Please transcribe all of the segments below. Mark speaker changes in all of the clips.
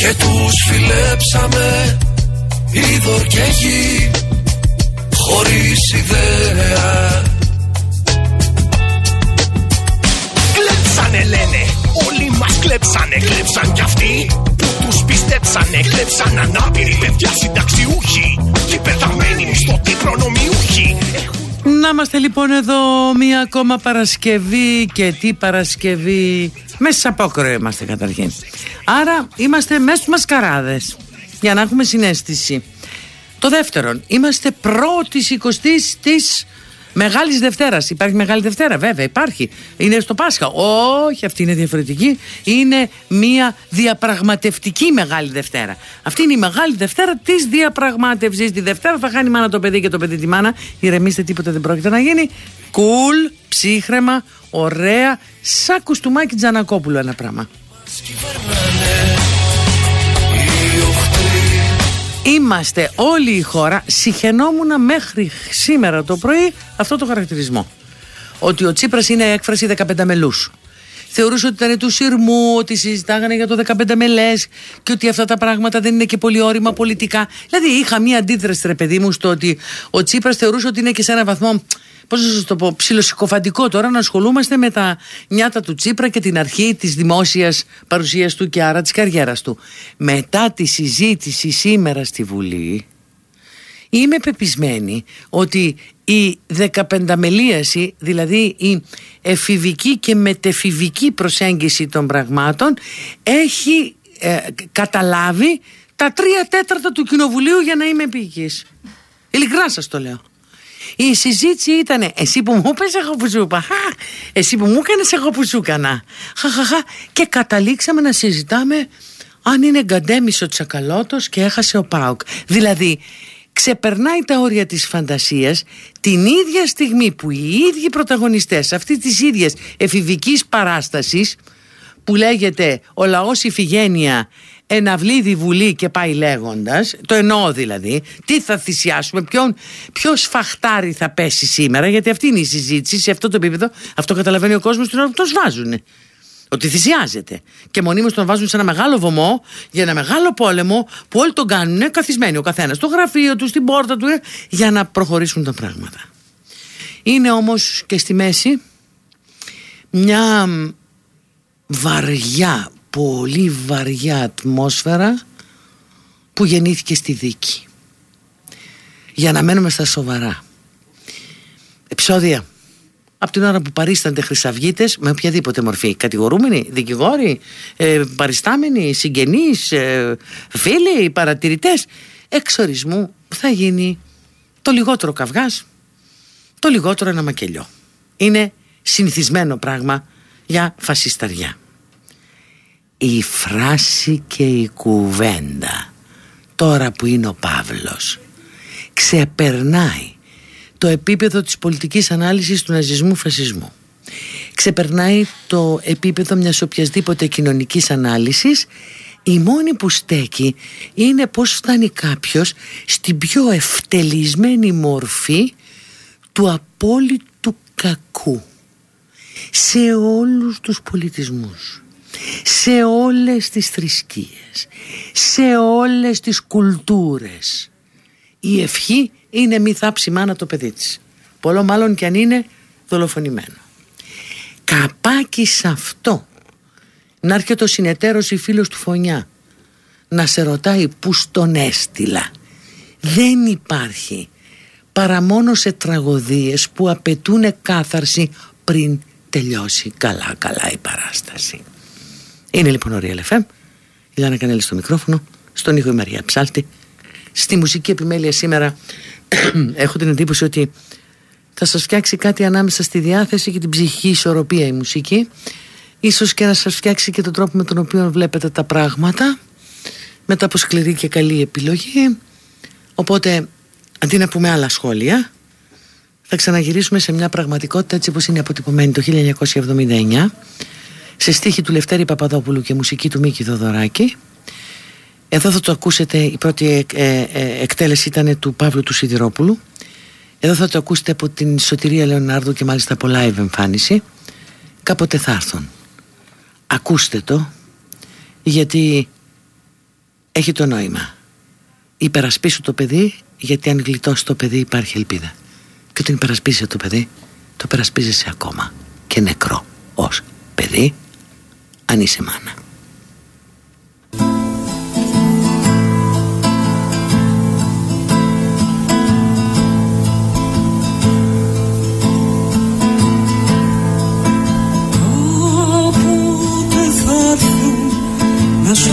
Speaker 1: και τους φιλέψαμε είδωρ και γη χωρίς ιδέα.
Speaker 2: Κλέψανε λένε, όλοι μας κλέψανε, κλέψαν κι αυτοί που τους πιστέψανε, κλέψαν ανάπηροι παιδιά συνταξιούχοι και πεθαμένοι μισθωτοί προνομιούχοι
Speaker 3: να είμαστε λοιπόν εδώ μία ακόμα Παρασκευή και τι Παρασκευή μέσα από απόκρο είμαστε καταρχήν Άρα είμαστε μέσα στους μασκαράδες για να έχουμε συνέστηση Το δεύτερον, είμαστε πρώτης εικοστής της Μεγάλης Δευτέρας. Υπάρχει Μεγάλη Δευτέρα, βέβαια, υπάρχει. Είναι στο Πάσχα. Όχι, αυτή είναι διαφορετική. Είναι μια διαπραγματευτική Μεγάλη Δευτέρα. Αυτή είναι η Μεγάλη Δευτέρα της διαπραγμάτευσης. Τη Δευτέρα θα χάνει η μάνα το παιδί και το παιδί τη μάνα. Ηρεμήστε, τίποτα δεν πρόκειται να γίνει. Κουλ, ψύχρεμα, ωραία, σαν κουστούμάκι Τζανακόπουλο ένα πράγμα. Είμαστε όλη η χώρα, συχαινόμουν μέχρι σήμερα το πρωί αυτό το χαρακτηρισμό. Ότι ο Τσίπρας είναι έκφραση 15 μελούς. Θεωρούσε ότι ήταν του σειρμού, ότι συζητάγανε για το 15 μελέ και ότι αυτά τα πράγματα δεν είναι και πολύ όρημα πολιτικά. Δηλαδή είχα μία αντίδραση, ρε παιδί μου, στο ότι ο Τσίπρας θεωρούσε ότι είναι και σε έναν βαθμό Πώς να σας το πω, ψιλοσυκοφαντικό τώρα να ασχολούμαστε με τα νιάτα του Τσίπρα και την αρχή της δημόσιας παρουσίας του και άρα της καριέρας του. Μετά τη συζήτηση σήμερα στη Βουλή, είμαι πεπισμένη ότι η δεκαπενταμελίαση, δηλαδή η εφηβική και μετεφηβική προσέγγιση των πραγμάτων έχει ε, καταλάβει τα τρία τέταρτα του κοινοβουλίου για να είμαι επίκης. Ειλικρινά σας το λέω. Η συζήτηση ήταν εσύ που μου είπες εγώ που σου είπα Εσύ που μου έκανες εγώ που σου έκανα. Και καταλήξαμε να συζητάμε αν είναι γκαντέμις ο Τσακαλώτος και έχασε ο Πάουκ Δηλαδή ξεπερνάει τα όρια της φαντασίας την ίδια στιγμή που οι ίδιοι πρωταγωνιστές αυτής της ίδιας εφηβικής παράστασης που λέγεται ο λαός Ιφηγένεια εναυλίδη βουλή και πάει λέγοντας, το εννοώ δηλαδή, τι θα θυσιάσουμε, ποιον, ποιος σφαχτάρι θα πέσει σήμερα, γιατί αυτή είναι η συζήτηση σε αυτό το επίπεδο. Αυτό καταλαβαίνει ο κόσμος την ώρα που το σβάζουν. Ότι θυσιάζεται. Και μονίμως τον βάζουν σε ένα μεγάλο βωμό για ένα μεγάλο πόλεμο που όλοι τον κάνουν καθισμένοι ο καθένας στο γραφείο του, στην πόρτα του, ε, για να προχωρήσουν τα πράγματα. Είναι όμως και στη μέση μια βαριά πολύ βαριά ατμόσφαιρα που γεννήθηκε στη δίκη. Για να μένουμε στα σοβαρά. Επισόδια. Από την ώρα που παρίστανται χρυσαυγίτες με οποιαδήποτε μορφή. Κατηγορούμενοι, δικηγόροι, ε, παριστάμενοι, συγγενείς, ε, φίλοι, παρατηρητές. Εξορισμού θα γίνει το λιγότερο καυγάς, το λιγότερο ένα μακελιό. Είναι συνηθισμένο πράγμα για φασισταριά η φράση και η κουβέντα. Τώρα που είναι ο Παύλος. Ξεπερνάει το επίπεδο της πολιτικής ανάλυσης του ναζισμού φασισμού. Ξεπερνάει το επίπεδο μιας οποιασδήποτε κοινωνικής ανάλυσης. Η μόνη που στέκει είναι πως φτάνει κάποιος στην πιο ευτελισμένη μορφή του απόλυτου κακού. Σε όλους τους πολιτισμούς σε όλες τις θρησκείες, σε όλες τις κουλτούρες. Η ευχή είναι μη θάψει μάνα το παιδί της. Πολλό μάλλον και αν είναι δολοφονημένο. Καπάκι σε αυτό να έρχεται ο συνεταίρος ή φίλος του φωνιά να σε ρωτάει που στον έστειλα. Δεν υπάρχει παρά μόνο σε τραγωδίες που απαιτούν κάθαρση πριν τελειώσει καλά καλά η παράσταση. Είναι λοιπόν ο Real FM. Η Λάνα Κανέλη στο μικρόφωνο. Στον ήχο η Μαρία Ψάλτη. Στη μουσική επιμέλεια σήμερα έχω την εντύπωση ότι θα σας φτιάξει κάτι ανάμεσα στη διάθεση και την ψυχική ισορροπία η μουσική ίσως και να σας φτιάξει και τον τρόπο με τον οποίο βλέπετε τα πράγματα μετά από σκληρή και καλή επιλογή οπότε αντί να πούμε άλλα σχόλια θα ξαναγυρίσουμε σε μια πραγματικότητα έτσι όπως είναι αποτυπωμένη το 1979 σε στίχη του Λευτέρη Παπαδόπουλου και μουσική του Μίκη Δοδωράκη εδώ θα το ακούσετε η πρώτη ε, ε, εκτέλεση ήταν του Παύλου του Σιδηρόπουλου. Εδώ θα το ακούσετε από την Σωτηρία Λεωνάρδου και μάλιστα από live εμφάνιση. Κάποτε θα έρθουν. Ακούστε το γιατί έχει το νόημα. Υπερασπίσου το παιδί γιατί αν γλιτώσει το παιδί υπάρχει ελπίδα. Και όταν υπερασπίζεσαι το παιδί το υπερασπίζεσαι ακόμα. Και νεκρό ως παιδί αν είσαι μάνα.
Speaker 4: Να σου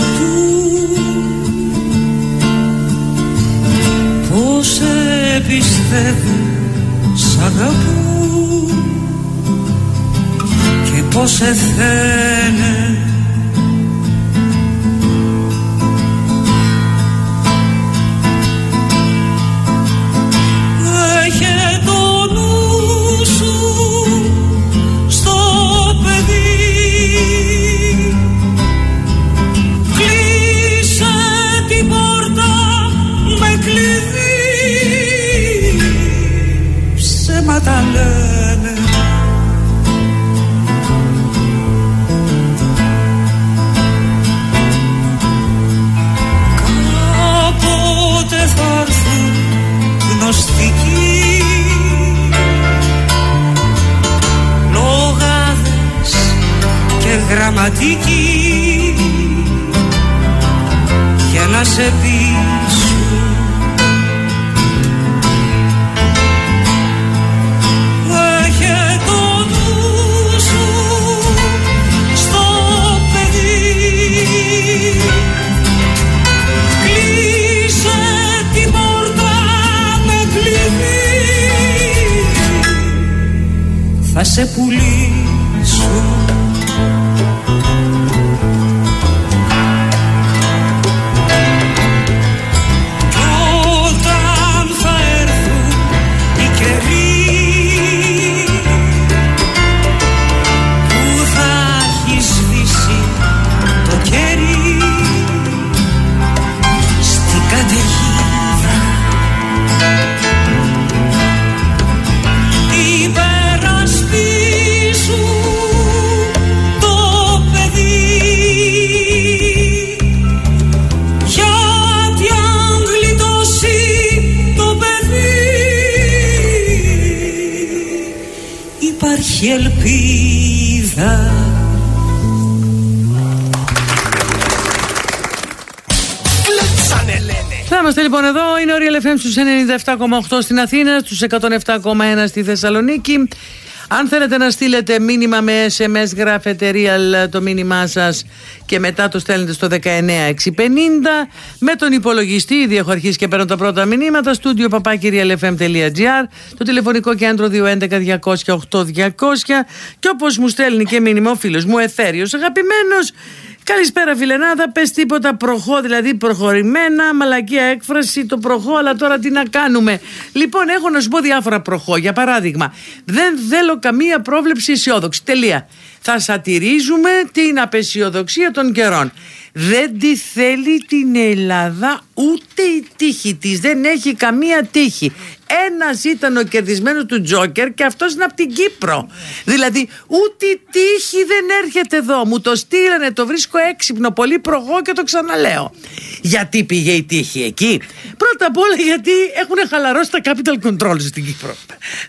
Speaker 4: ελπίδα.
Speaker 3: Θα είμαστε λοιπόν εδώ, είναι ο Real FM στους 97,8 στην Αθήνα, στους 107,1 στη Θεσσαλονίκη. Αν θέλετε να στείλετε μήνυμα με SMS γράφετε real το μήνυμά σας και μετά το στέλνετε στο 19650 με τον υπολογιστή, ήδη έχω αρχίσει και παίρνω τα πρώτα μηνύματα στούντιο papakirialfm.gr το τηλεφωνικό κέντρο 211 200 8200 και όπως μου στέλνει και μήνυμα ο φίλος μου Εθέριος αγαπημένος Καλησπέρα φιλενάδα, πες τίποτα προχώ, δηλαδή προχωρημένα, μαλακία έκφραση, το προχώ, αλλά τώρα τι να κάνουμε. Λοιπόν, έχω να σου πω διάφορα προχώ. Για παράδειγμα, δεν θέλω καμία πρόβλεψη αισιόδοξη. Τελεία. Θα σατυρίζουμε την απεσιοδοξία των καιρών. Δεν τη θέλει την Ελλάδα ούτε η τύχη της. Δεν έχει καμία τύχη. Ένας ήταν ο κερδισμένος του Τζόκερ και αυτός είναι από την Κύπρο. Δηλαδή, ούτε η τύχη δεν έρχεται εδώ. Μου το στείλανε, το βρίσκω έξυπνο, πολύ προγώ και το ξαναλέω. Γιατί πήγε η τύχη εκεί; Πρώτα απ' όλα, γιατί έχουν χαλαρώσει τα capital controls στην Κύπρο.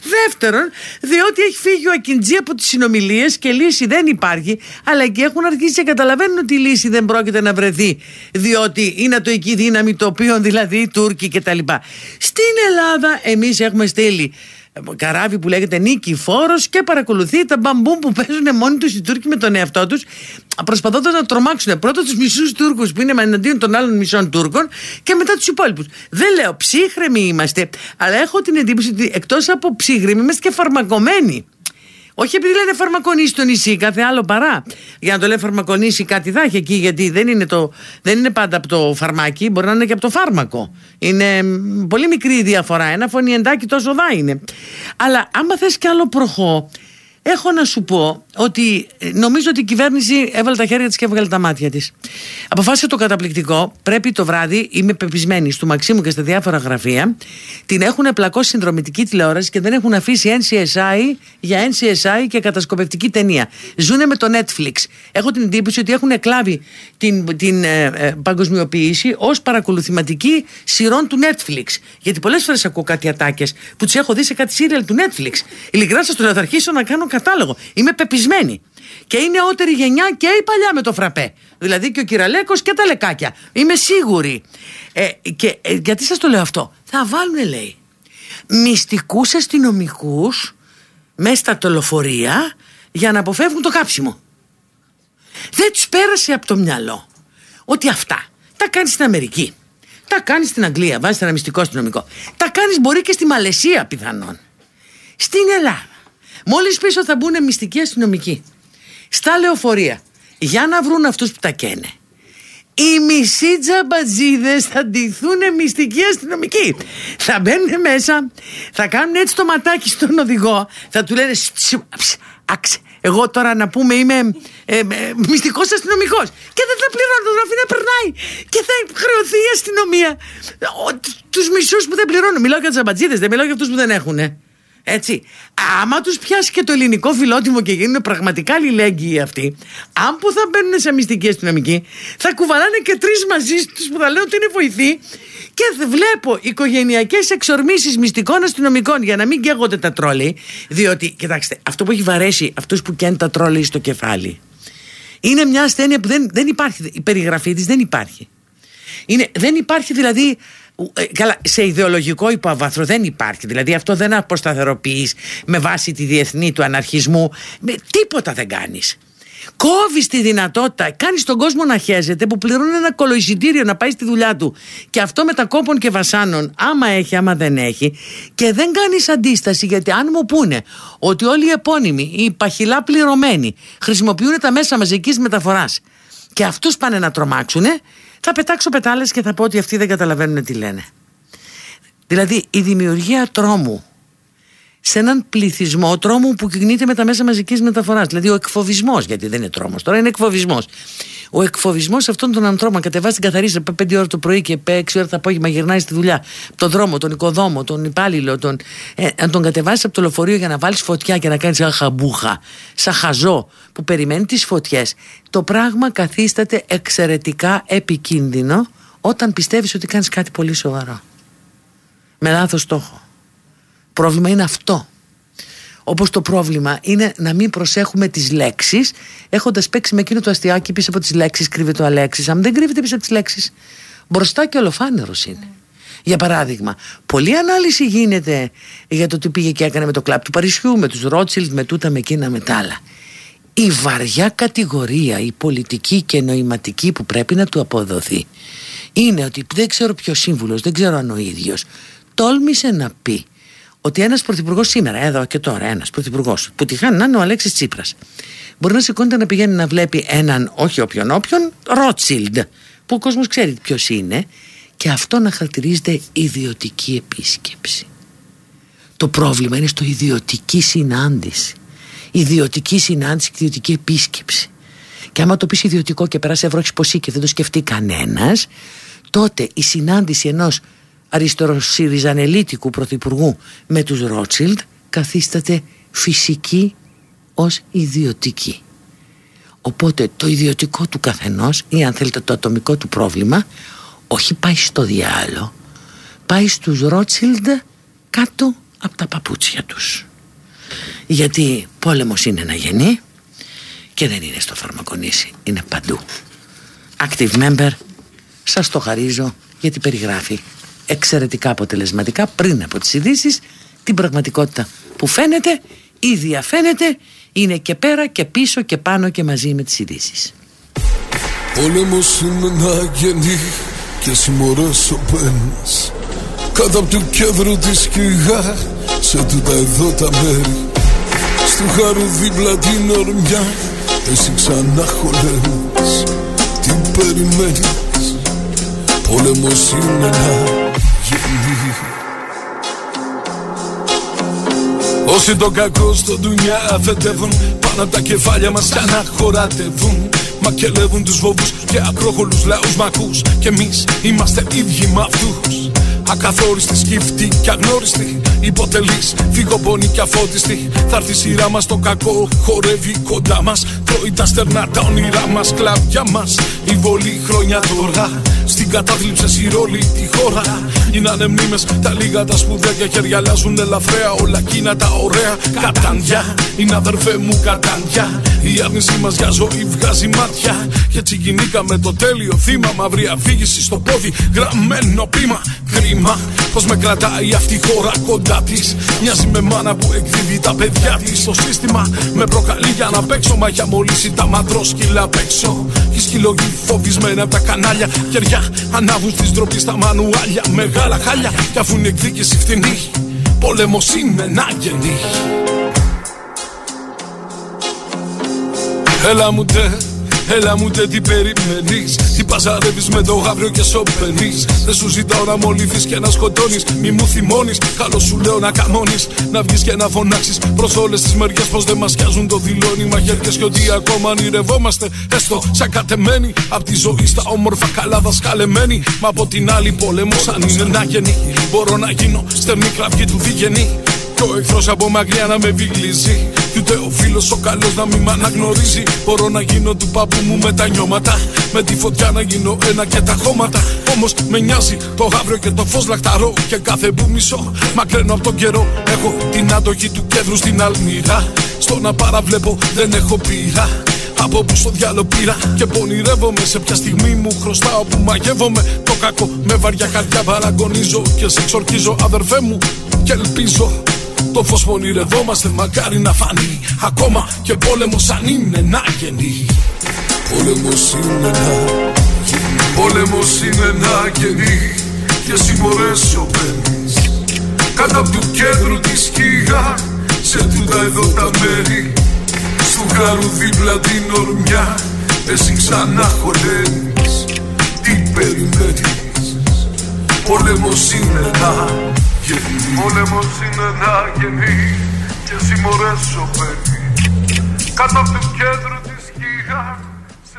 Speaker 3: Δεύτερον, διότι έχει φύγει ο Ακιντζή από τις συνομιλίες και λύση δεν υπάρχει, αλλά και έχουν αρχίσει και καταλαβαίνουν ότι η λύση δεν πρόκειται να βρεθεί. Διότι είναι ατοική δύναμη το οποίο δηλαδή οι Τούρκοι κτλ. Στην Ελλάδα εμείς έχουμε στείλει ε, καράβι που λέγεται Νίκη Φόρος και παρακολουθεί τα μπαμπούμ που παίζουν μόνοι τους οι Τούρκοι με τον εαυτό τους, προσπαθώντας να τρομάξουν πρώτα τους μισούς Τούρκους που είναι εναντίον των άλλων μισών Τούρκων και μετά τους υπόλοιπους. Δεν λέω ψύχρεμοι είμαστε, αλλά έχω την εντύπωση ότι εκτός από ψύχρεμοι είμαστε και φαρμακομένοι. Όχι επειδή λένε φαρμακονίσει το νησί, κάθε άλλο παρά. Για να το λέει φαρμακονίσει κάτι θα έχει εκεί, γιατί δεν είναι, το, δεν είναι πάντα από το φαρμάκι, μπορεί να είναι και από το φάρμακο. Είναι πολύ μικρή η διαφορά. Ένα φωνιεντάκι τόσο δά είναι. Αλλά άμα θες κι άλλο προχώ, Έχω να σου πω ότι ε, νομίζω ότι η κυβέρνηση έβαλε τα χέρια της και έβγαλε τα μάτια της. Αποφάσισε το καταπληκτικό. Πρέπει το βράδυ, είμαι πεπισμένη, στο Μαξίμου και στα διάφορα γραφεία, την έχουν πλακώσει συνδρομητική τηλεόραση και δεν έχουν αφήσει NCSI για NCSI και κατασκοπευτική ταινία. Ζούνε με το Netflix. Έχω την εντύπωση ότι έχουν εκλάβει την, την ε, ε, παγκοσμιοποίηση ως παρακολουθηματική σειρών του Netflix. Γιατί πολλές φορές ακούω κάτι ατάκες που τις έχω δει σε κάτι σύριαλ του Netflix. Ειλικρινά σας το να θα αρχίσω να κάνω κατάλογο. Είμαι πεπισμένη. Και η νεότερη γενιά και η παλιά με το φραπέ. Δηλαδή και ο Κυραλέκος και τα λεκάκια. Είμαι σίγουρη. Ε, και ε, γιατί σας το λέω αυτό; Θα βάλουν, λέει, μυστικούς αστυνομικούς μέσα στα τολοφορία για να αποφεύγουν το κάψιμο. Δεν τους πέρασε από το μυαλό ότι αυτά τα κάνεις στην Αμερική. Τα κάνεις στην Αγγλία, βάζεις ένα μυστικό αστυνομικό. Τα κάνεις μπορεί και στη Μαλαισία πιθανόν. Στην Ελλάδα Μόλις πίσω θα μπουν μυστικοί αστυνομικοί στα λεωφορεία για να βρουν αυτούς που τα καίνε. Οι μισοί τζαμπατζίδες θα ντυθούν μυστικοί αστυνομικοί. Θα μπαίνουν μέσα, θα κάνουν έτσι το ματάκι στον οδηγό, θα του λένε Άξε, εγώ τώρα να πούμε είμαι ε, ε, μυστικός αστυνομικός. Και δεν θα πληρώνω το γραφείο να περνάει. Και θα χρεωθεί η αστυνομία. Τους μισούς που δεν πληρώνουν. Μιλάω για του αμπατζίδε, δεν μιλάω για αυτούς που δεν έχουν. Έτσι. Άμα τους πιάσει και το ελληνικό φιλότιμο και γίνουν πραγματικά αλληλέγγυοι αυτοί, αν που θα μπαίνουν σε μυστική αστυνομική, θα κουβαλάνε και τρεις μαζί τους που θα λένε ότι είναι βοηθοί. Και βλέπω οικογενειακές εξορμήσεις μυστικών αστυνομικών για να μην καίγονται τα τρόλοι. Διότι, κοιτάξτε, αυτό που έχει βαρέσει αυτούς που καίνουν τα τρόλοι στο κεφάλι είναι μια ασθένεια που δεν, δεν υπάρχει. Η περιγραφή της δεν υπάρχει. Είναι, δεν υπάρχει δηλαδή ε, καλά, σε ιδεολογικό υποβάθρο δεν υπάρχει. Δηλαδή αυτό δεν αποσταθεροποιείς με βάση τη διεθνή του αναρχισμού. Με, τίποτα δεν κάνεις. Κόβεις τη δυνατότητα, κάνεις τον κόσμο να χέζεται που πληρώνει ένα κολοεισιτήριο να πάει στη δουλειά του. Και αυτό με τα κόπων και βασάνων, άμα έχει, άμα δεν έχει. Και δεν κάνεις αντίσταση, γιατί αν μου πούνε ότι όλοι οι επώνυμοι, οι παχυλά πληρωμένοι, χρησιμοποιούν τα μέσα μαζικής μεταφοράς και αυτούς πάνε να τρομάξουν, θα πετάξω πετάλες και θα πω ότι αυτοί δεν καταλαβαίνουν τι λένε. Δηλαδή η δημιουργία τρόμου σε έναν πληθυσμό τρόμου που κινείται με τα μέσα μαζικής μεταφοράς. Δηλαδή ο εκφοβισμός, γιατί δεν είναι τρόμος, τώρα είναι εκφοβισμός. Ο εκφοβισμός αυτών των ανθρώπων κατεβάζει την καθαρίστρια 5 ώρα το πρωί και 6 ώρα το απόγευμα γυρνάει στη δουλειά. Το δρόμο, τον οικοδόμο, τον υπάλληλο, τον, ε, αν τον κατεβάσεις από το λεωφορείο για να βάλεις φωτιά και να κάνεις ένα χαμπούχα, σαν χαζό που περιμένει τις φωτιές, το πράγμα καθίσταται εξαιρετικά επικίνδυνο όταν πιστεύεις ότι κάνεις κάτι πολύ σοβαρό. Με λάθος στόχο. Πρόβλημα είναι αυτό. Όπως το πρόβλημα είναι να μην προσέχουμε τις λέξεις, έχοντας παίξει με εκείνο το αστιάκι πίσω από τις λέξεις, κρύβεται ο Αλέξης. Αν δεν κρύβεται πίσω από τις λέξεις, μπροστά και ολοφάνερος είναι. Για παράδειγμα, πολλή ανάλυση γίνεται για το τι πήγε και έκανε με το κλαπ του Παρισιού, με τους Ρότσιλτ, με τούτα, με εκείνα, με τα άλλα. Η βαριά κατηγορία, η πολιτική και νοηματική που πρέπει να του αποδοθεί είναι ότι δεν ξέρω ποιος σύμβουλος, δεν ξέρω αν ο ίδιος τόλμησε να πει ότι ένας πρωθυπουργός σήμερα, εδώ και τώρα, ένας πρωθυπουργός, που τη χάνει να είναι ο Αλέξης Τσίπρας, μπορεί να σηκώνεται να πηγαίνει να βλέπει έναν, όχι όποιον όποιον, Ρότσιλντ, που ο κόσμος ξέρει ποιος είναι, και αυτό να χαρακτηρίζεται ιδιωτική επίσκεψη. Το πρόβλημα είναι στο ιδιωτική συνάντηση. Ιδιωτική συνάντηση και ιδιωτική επίσκεψη. Και άμα το πεις ιδιωτικό και περάσει ευρώ ποσή και δεν το σκεφτεί κανένας, τότε η συνάντηση ενός αριστεροσυριζανελίτικου πρωθυπουργού με τους Ρότσιλντ καθίσταται φυσική ως ιδιωτική. Οπότε το ιδιωτικό του καθενός ή αν θέλετε το ατομικό του πρόβλημα όχι πάει στο διάλο, πάει στους Ρότσιλντ κάτω από τα παπούτσια τους. Γιατί πόλεμος είναι να γεννεί και δεν είναι στο φαρμακονήσι, είναι παντού. Active member, σας το χαρίζω γιατί περιγράφει εξαιρετικά αποτελεσματικά πριν από τις ειδήσεις, την πραγματικότητα που φαίνεται ή διαφαίνεται είναι και πέρα και πίσω και πάνω και μαζί με τις ειδήσεις.
Speaker 1: Πόλεμος είναι να γεννεί και συμμορές ο πένας Κάτω από του κέντρου της σκυγά σε τούτα εδώ τα μέρη. Στου χαρού δίπλα την ορμιά Εσύ ξανά χωλένεις. Τι περιμένεις. Πόλεμος είναι να Όσοι το κακό στο ντουνιά αφεντεύουν Πάνω από τα κεφάλια μας κι αναχωρατεύουν. Μακελεύουν τους βόβους και απρόχολους λαούς μακούς. Και εμείς είμαστε ίδιοι με αυτούς Ακαθόριστη, σκύφτη και αγνώριστη. Υποτελή, φυγοπονή και αφώτιστη. Θα έρθει η σειρά μας το κακό, χορεύει κοντά μας. Τρώει τα στερνά τα όνειρά μας, κλαβιά μας. Η βολή χρόνια τώρα. Στην κατάθλιψη η ρόλη τη χώρα. Είναι ανεμνήμες τα λίγα τα σπουδαία και χέρια αλλάζουν ελαφραία. Όλα εκείνα τα ωραία κατάντια. Είναι αδερφέ μου κατάντια. Η άρνησή μας για ζωή βγάζει μάτια. Και έτσι γινήκαμε το τέλειο θύμα. Μαύρη αφήγηση στο πόδι, γραμμένο πείμα. Κρίμα πως με κρατάει αυτή η χώρα κοντά της. Μοιάζει με μάνα που εκδίδει τα παιδιά της. Το σύστημα με προκαλεί για να παίξω. Μα για μολύσει τα μαντρόσκυλα απ' έξω. Οι σκυλογοί φοβισμένα από τα κανάλια. Κεριά ανάβουν στι ντροπή στα μανουάλια. Μεγάλα χάλια κι αφού είναι εκδίκηση φθηνή. Πόλεμος είναι να γεννεί. Έλα μου τε, έλα μου τε τι περιμένεις. Τι παζαρεύεις με το γαύριο και σωπενείς Δεν σου ζητάω να μολυθείς και να σκοτώνεις. Μη μου θυμώνεις, καλό σου λέω να καμώνεις. Να βγεις και να φωνάξεις. Προς όλες τις μεριές Πως δεν μας πιάζουν το δηλώνει μαχαίρκες Και ότι ακόμα ονειρευόμαστε. Έστω σαν κατεμένοι Απ' τη ζωή στα όμορφα καλά δασκαλεμένοι Μα από την άλλη πόλεμος αν είναι να γεννεί. Μπορώ να γίνω στερνή κραυγή του διγενή κι ο εχθρός από μακριά να με βιγλίζει. Κι ούτε ο φίλος ο καλός να μην μ' αναγνωρίζει. Μπορώ να γίνω του παππού μου με τα νιώματα. Με τη φωτιά να γίνω ένα και τα χώματα. Όμως με νοιάζει το αύριο και το φως λαχταρό Και κάθε που μισώ μακραίνω από τον καιρό. Έχω την άντοχη του κέντρου στην αλμύρα Στο να παραβλέπω δεν έχω πείρα. Από που στο διάλο πήρα και πονηρεύομαι. Σε ποια στιγμή μου χρωστάω που μαγεύομαι. Το κακό με βαριά καρδιά παραγωνίζω. Και σε εξορκίζω αδερφέ μου και ελπίζω το φως που ονειρευόμαστε μακάρι να φανεί. Ακόμα και πόλεμος αν είναι να γεννεί. Πόλεμος είναι να γεννεί. Πόλεμος είναι να γεννεί. Και συμμορές σωπαίνεις Κάτω από του κέντρου της σκίγα Σε τούτα εδώ τα μέρη. Στου χάρου δίπλα την ορμιά Εσύ ξανά χωλένεις. Τι περιμένεις. Πόλεμος είναι να γεννεί Πόλεμος είναι να γεννεί Και συμμορές σωπαίνει Κάτω από του κέντρου της σκίγα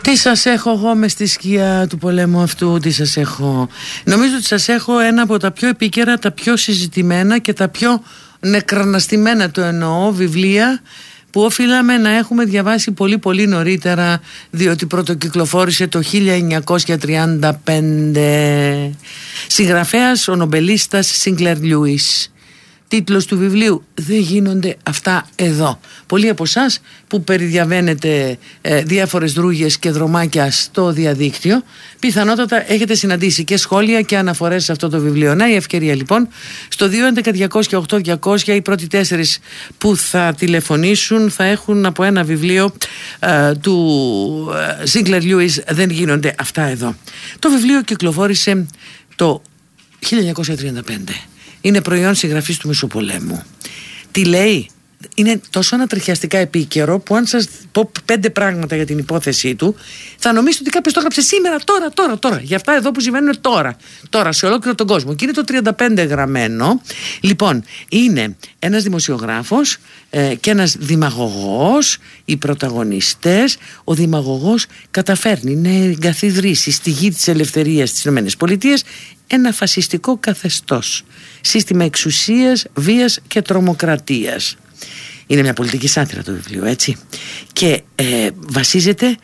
Speaker 3: Τι σας έχω εγώ μες στη σκιά του πολέμου αυτού, τι σας έχω. Νομίζω ότι σας έχω ένα από τα πιο επίκαιρα, τα πιο συζητημένα και τα πιο νεκραναστημένα το εννοώ βιβλία που οφείλαμε να έχουμε διαβάσει πολύ πολύ νωρίτερα διότι πρωτοκυκλοφόρησε το 1935 συγγραφέας ο νομπελίστας Σίγκλερ Λιούις τίτλος του βιβλίου «Δεν γίνονται αυτά εδώ». Πολλοί από εσάς που περιδιαβαίνετε ε, διάφορες δρούγες και δρομάκια στο διαδίκτυο πιθανότατα έχετε συναντήσει και σχόλια και αναφορές σε αυτό το βιβλίο. Να η ευκαιρία λοιπόν στο 211-200 οι πρώτοι τέσσερις που θα τηλεφωνήσουν θα έχουν από ένα βιβλίο ε, του Σίγκλερ Λιούις «Δεν γίνονται αυτά εδώ». Το βιβλίο κυκλοφόρησε το 1935 είναι προϊόν συγγραφής του Μεσοπολέμου. Τι λέει, είναι τόσο ανατριχιαστικά επίκαιρο που αν σας πω πέντε πράγματα για την υπόθεσή του θα νομίζετε ότι κάποιος το έγραψε σήμερα, τώρα, τώρα, τώρα. Για αυτά εδώ που συμβαίνουν τώρα. Τώρα σε ολόκληρο τον κόσμο. Και είναι το 35 γραμμένο. Λοιπόν είναι ένας δημοσιογράφος ε, και ένας δημαγωγός οι πρωταγωνιστές. Ο δημαγωγός καταφέρνει να εγκαθιδρύσει στη γη της ελευθερίας στις ΗΠΑ ένα φασιστικό καθεστώς. Σύστημα εξουσίας, βίας και τρομοκρατίας είναι μια πολιτική σάτυρα το βιβλίο έτσι και ε, βασίζεται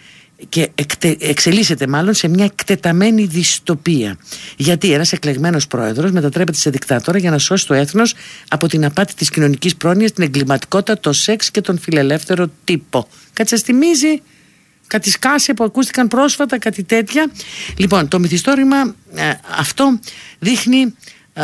Speaker 3: και εξελίσσεται μάλλον σε μια εκτεταμένη δυστοπία. Γιατί ένας εκλεγμένος πρόεδρος μετατρέπεται σε δικτάτορα για να σώσει το έθνος από την απάτη της κοινωνικής πρόνοιας, την εγκληματικότητα, το σεξ και τον φιλελεύθερο τύπο. Κάτι σας θυμίζει; Κάτι σκάσε που ακούστηκαν πρόσφατα, κάτι τέτοια; Λοιπόν, το μυθιστόρημα ε, αυτό δείχνει ε,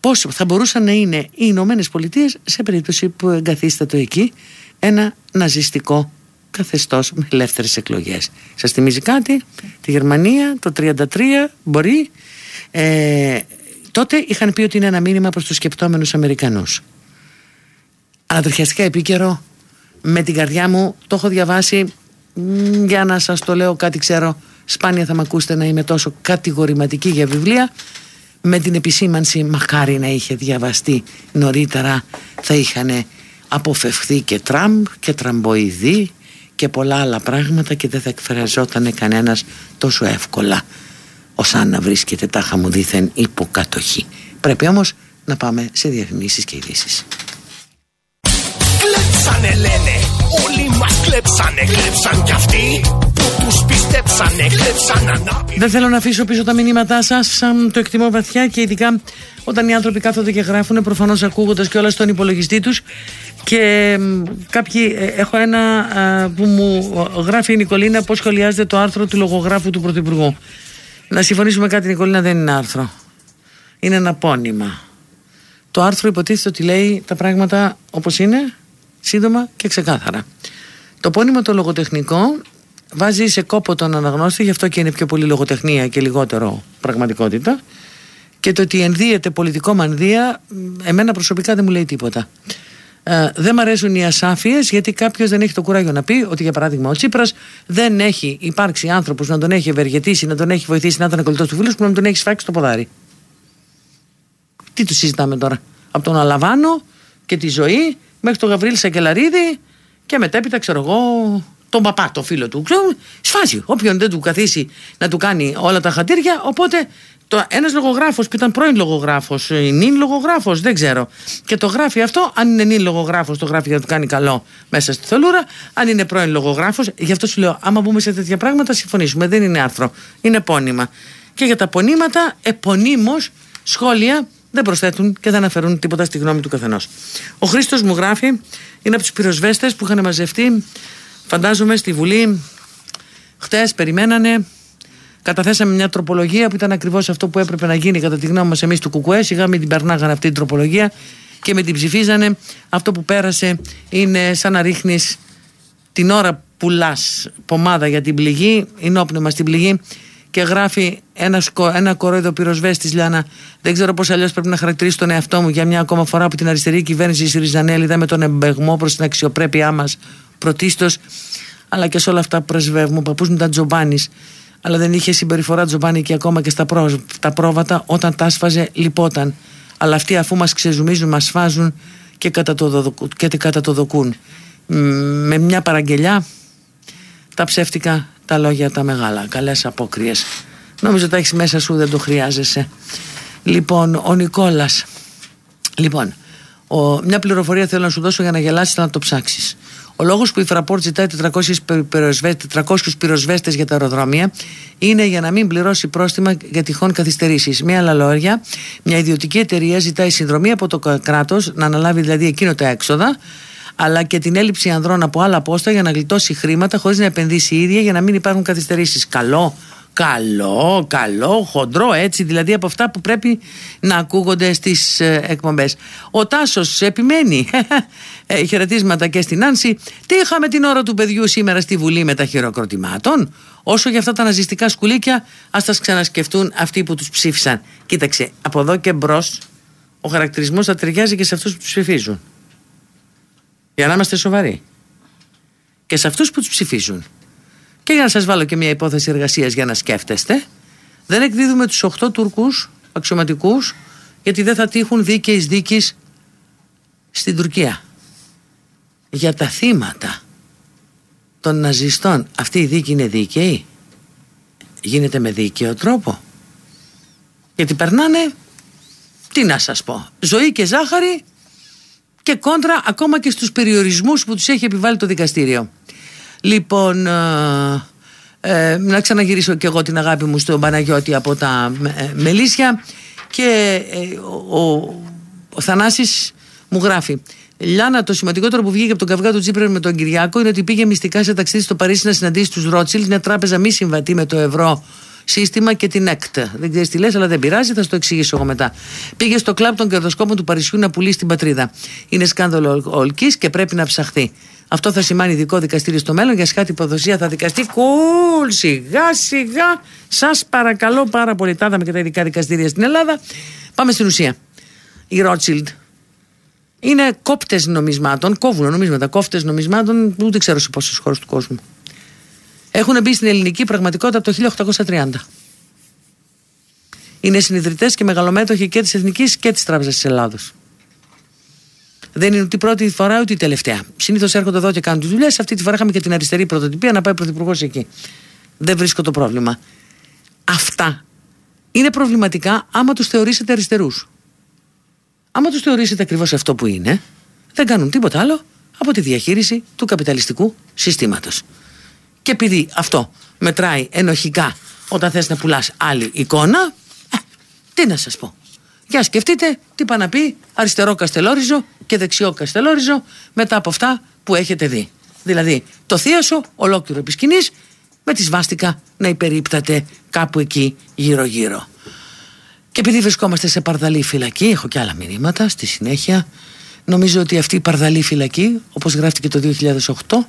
Speaker 3: πώς θα μπορούσαν να είναι οι Ηνωμένες Πολιτείες σε περίπτωση που εγκαθίστατο εκεί ένα ναζιστικό καθεστώς με ελεύθερες εκλογές. Σας θυμίζει κάτι, τη Γερμανία το 1933 μπορεί, ε, τότε είχαν πει ότι είναι ένα μήνυμα προς τους σκεπτόμενους Αμερικανούς. Ανατριχιαστικά επίκαιρο, με την καρδιά μου το έχω διαβάσει μ, για να σας το λέω κάτι ξέρω σπάνια θα με ακούσετε να είμαι τόσο κατηγορηματική για βιβλία με την επισήμανση μακάρι να είχε διαβαστεί νωρίτερα θα είχαν αποφευχθεί και τραμπ και τραμποειδή και πολλά άλλα πράγματα και δεν θα εκφραζόταν κανένας τόσο εύκολα ως να βρίσκεται τάχα μου δήθεν υποκατοχή. Πρέπει όμως να πάμε σε διαφημίσεις και ειδήσεις.
Speaker 2: Κλέψανε λένε, όλοι μας κλέψανε, κλέψαν κι αυτοί που τους πιστέψανε, κλέψαν ανάπηροι.
Speaker 3: Δεν θέλω να αφήσω πίσω τα μηνύματά σας. Το εκτιμώ βαθιά και ειδικά όταν οι άνθρωποι κάθονται και γράφουν, προφανώς ακούγοντας και όλα στον υπολογιστή τους. Και μ, κάποιοι, ε, έχω ένα α, που μου γράφει η Νικολίνα πώς σχολιάζεται το άρθρο του λογογράφου του Πρωθυπουργού. Να συμφωνήσουμε κάτι, Νικολίνα, δεν είναι άρθρο. Είναι ένα πόνημα. Το άρθρο υποτίθεται ότι λέει τα πράγματα όπως είναι, σύντομα και ξεκάθαρα. Το πόνημα το λογοτεχνικό βάζει σε κόπο τον αναγνώστη, γι' αυτό και είναι πιο πολύ λογοτεχνία και λιγότερο πραγματικότητα. Και το ότι ενδύεται πολιτικό μανδύα, μ, εμένα προσωπικά δεν μου λέει τίποτα. Ε, δεν μ' αρέσουν οι ασάφειες γιατί κάποιος δεν έχει το κουράγιο να πει ότι, για παράδειγμα, ο Τσίπρας δεν έχει υπάρξει άνθρωπος να τον έχει ευεργετήσει, να τον έχει βοηθήσει να ήταν κολλητό τους φίλους που να τον έχει σφάξει το ποδάρι. Τι του συζητάμε τώρα; Από τον Αλαβάνο και τη ζωή μέχρι τον Γαβρίλ Σακελαρίδη και μετέπειτα, ξέρω εγώ, τον παπά, το φίλο του. Ξέρω, σφάζει. Όποιον δεν του καθίσει να του κάνει όλα τα χατήρια. Οπότε το, ένας λογογράφος που ήταν πρώην λογογράφος, ε, νυν λογογράφος, δεν ξέρω. Και το γράφει αυτό, αν είναι νυν λογογράφος, το γράφει για να του κάνει καλό μέσα στη θολούρα. Αν είναι πρώην λογογράφος, γι' αυτό σου λέω, άμα μπούμε σε τέτοια πράγματα, συμφωνήσουμε. Δεν είναι άρθρο, είναι πόνημα. Και για τα πονήματα, επωνύμως, σχόλια δεν προσθέτουν και δεν αναφέρουν τίποτα στη γνώμη του καθενός. Ο Χρήστος μου γράφει, είναι από τους πυροσβέστες που είχαν μαζευτεί, φαντάζομαι, στη Βουλή. Χτες περιμένανε, καταθέσαμε μια τροπολογία που ήταν ακριβώς αυτό που έπρεπε να γίνει κατά τη γνώμη μας εμείς του Κουκουέ. Σιγά μην την περνάγανε αυτή την τροπολογία και με την ψηφίζανε. Αυτό που πέρασε είναι σαν να ρίχνεις την ώρα που πουλά πομάδα για την πληγή, είναι όπνευμα στην πληγή και γράφει ένας, σκο, ένα κορόιδο πυροσβέστης Λιάννα. Δεν ξέρω πώς αλλιώς πρέπει να χαρακτηρίσω τον εαυτό μου για μια ακόμα φορά από την αριστερή κυβέρνηση η Σιριζανέλη είδαμε τον εμπεγμό προς την αξιοπρέπειά μας πρωτίστως, αλλά και σε όλα αυτά που πρεσβεύουμε. Ο παππούς μου ήταν Τζομπάνης, αλλά δεν είχε συμπεριφορά Τζομπάνη και ακόμα και στα πρό, τα πρόβατα όταν τα άσφαζε λιπόταν. Αλλά αυτοί αφού μας ξεζουμίζουν, μας σφάζουν και κατά το, δοδοκ- και κατά το δοκούν. Μ, Με μια παραγγελιά τα ψεύτικα τα λόγια τα μεγάλα. Καλές απόκριες. Νομίζω τα έχεις μέσα σου, δεν το χρειάζεσαι. Λοιπόν, ο Νικόλας. Λοιπόν, ο, μια πληροφορία θέλω να σου δώσω για να γελάσεις να το ψάξεις. Ο λόγος που η Φραπόρτ ζητάει 400 πυροσβέστε 400 πυροσβέστες για τα αεροδρόμια είναι για να μην πληρώσει πρόστιμα για τυχόν καθυστερήσεις. Με άλλα λόγια, μια ιδιωτική εταιρεία ζητάει συνδρομή από το κράτος να αναλάβει δηλαδή εκείνο τα έξοδα αλλά και την έλλειψη ανδρών από άλλα πόστα για να γλιτώσει χρήματα χωρίς να επενδύσει η ίδια για να μην υπάρχουν καθυστερήσεις. Καλό, καλό, καλό, χοντρό έτσι, δηλαδή από αυτά που πρέπει να ακούγονται στις ε, εκπομπές. Ο Τάσος επιμένει. ε, χαιρετίσματα και στην Άνση. Τι είχαμε την ώρα του παιδιού σήμερα στη Βουλή με τα χειροκροτημάτων; Όσο για αυτά τα ναζιστικά σκουλίκια, ας τα ξανασκεφτούν αυτοί που τους ψήφισαν. Κοίταξε, από εδώ και μπρος, ο χαρακτηρισμός θα ταιριάζει και σε αυτούς που τους ψηφίζουν. Για να είμαστε σοβαροί. Και σε αυτούς που τους ψηφίζουν. Και για να σας βάλω και μια υπόθεση εργασίας για να σκέφτεστε, δεν εκδίδουμε τους 8 Τούρκους αξιωματικούς γιατί δεν θα τύχουν δίκαιης δίκης στην Τουρκία. Για τα θύματα των ναζιστών αυτή η δίκη είναι δίκαιη; Γίνεται με δίκαιο τρόπο; Γιατί περνάνε, τι να σας πω, ζωή και ζάχαρη και κόντρα ακόμα και στους περιορισμούς που τους έχει επιβάλει το δικαστήριο. Λοιπόν, ε, ε, να ξαναγυρίσω και εγώ την αγάπη μου στον Παναγιώτη από τα ε, Μελίσια και ε, ο, ο, ο Θανάσης μου γράφει Λιάνα, το σημαντικότερο που βγήκε από τον καυγά του Τσίπρα με τον Κυριάκο είναι ότι πήγε μυστικά σε ταξίδι στο Παρίσι να συναντήσει τους Ρότσιλ, μια τράπεζα μη συμβατή με το ευρώ σύστημα και την ΕΚΤ. Δεν ξέρεις τι λες, αλλά δεν πειράζει, θα σου το εξηγήσω εγώ μετά. Πήγε στο κλαμπ των κερδοσκόπων του Παρισιού να πουλήσει την πατρίδα. Είναι σκάνδαλο ολκής και πρέπει να ψαχθεί. Αυτό θα σημάνει ειδικό δικαστήριο στο μέλλον. Για σχάτη υποδοσία θα δικαστεί. Κουλ, σιγά σιγά. Σας παρακαλώ πάρα πολύ. Τα είδαμε και τα ειδικά δικαστήρια στην Ελλάδα. Πάμε στην ουσία. Η Ρότσιλντ Είναι κόπτες νομισμάτων, κόβουν νομίσματα, κόφτε νομισμάτων, ούτε ξέρω σε πόσες χώρες του κόσμου. Έχουν μπει στην ελληνική πραγματικότητα από το 1830. Είναι συνειδητές και μεγαλομέτωχοι και της Εθνικής και της Τράπεζας της Ελλάδος. Δεν είναι ούτε η πρώτη φορά ούτε η τελευταία. Συνήθως έρχονται εδώ και κάνουν τις δουλειές. Αυτή τη φορά είχαμε και την αριστερή πρωτοτυπία να πάει πρωθυπουργός εκεί. Δεν βρίσκω το πρόβλημα. Αυτά είναι προβληματικά άμα τους θεωρήσετε αριστερούς. Άμα τους θεωρήσετε ακριβώς αυτό που είναι, δεν κάνουν τίποτα άλλο από τη διαχείριση του καπιταλιστικού συστήματος. Και επειδή αυτό μετράει ενοχικά όταν θες να πουλάς άλλη εικόνα, ε, τι να σας πω. Για σκεφτείτε τι πάει να πει αριστερό Καστελόριζο και δεξιό Καστελόριζο μετά από αυτά που έχετε δει. Δηλαδή το θείασο ολόκληρο επί σκηνής, με τη σβάστηκα να υπερίπταται κάπου εκεί γύρω γύρω. Και επειδή βρισκόμαστε σε παρδαλή φυλακή, έχω και άλλα μηνύματα στη συνέχεια. Νομίζω ότι αυτή η παρδαλή φυλακή, όπως γράφτηκε το 2008,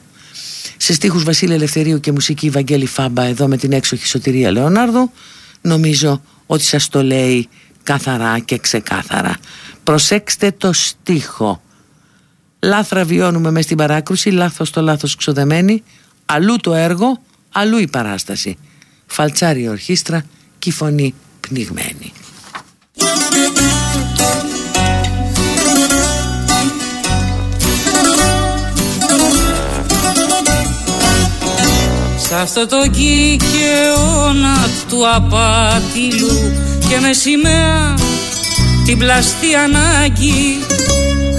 Speaker 3: σε στίχους Βασίλη Ελευθερίου και μουσική Βαγγέλη Φάμπα εδώ με την έξοχη Σωτηρία Λεωνάρδου, νομίζω ότι σας το λέει καθαρά και ξεκάθαρα. Προσέξτε το στίχο. Λάθρα βιώνουμε μες στην παράκρουση, λάθος το λάθος ξοδεμένη, αλλού το έργο, αλλού η παράσταση. Φαλτσάρι ορχήστρα και η φωνή πνιγμένη.
Speaker 4: Σ' αυτό το κικαιώνα του απάτηλου και με σημαία την πλαστή ανάγκη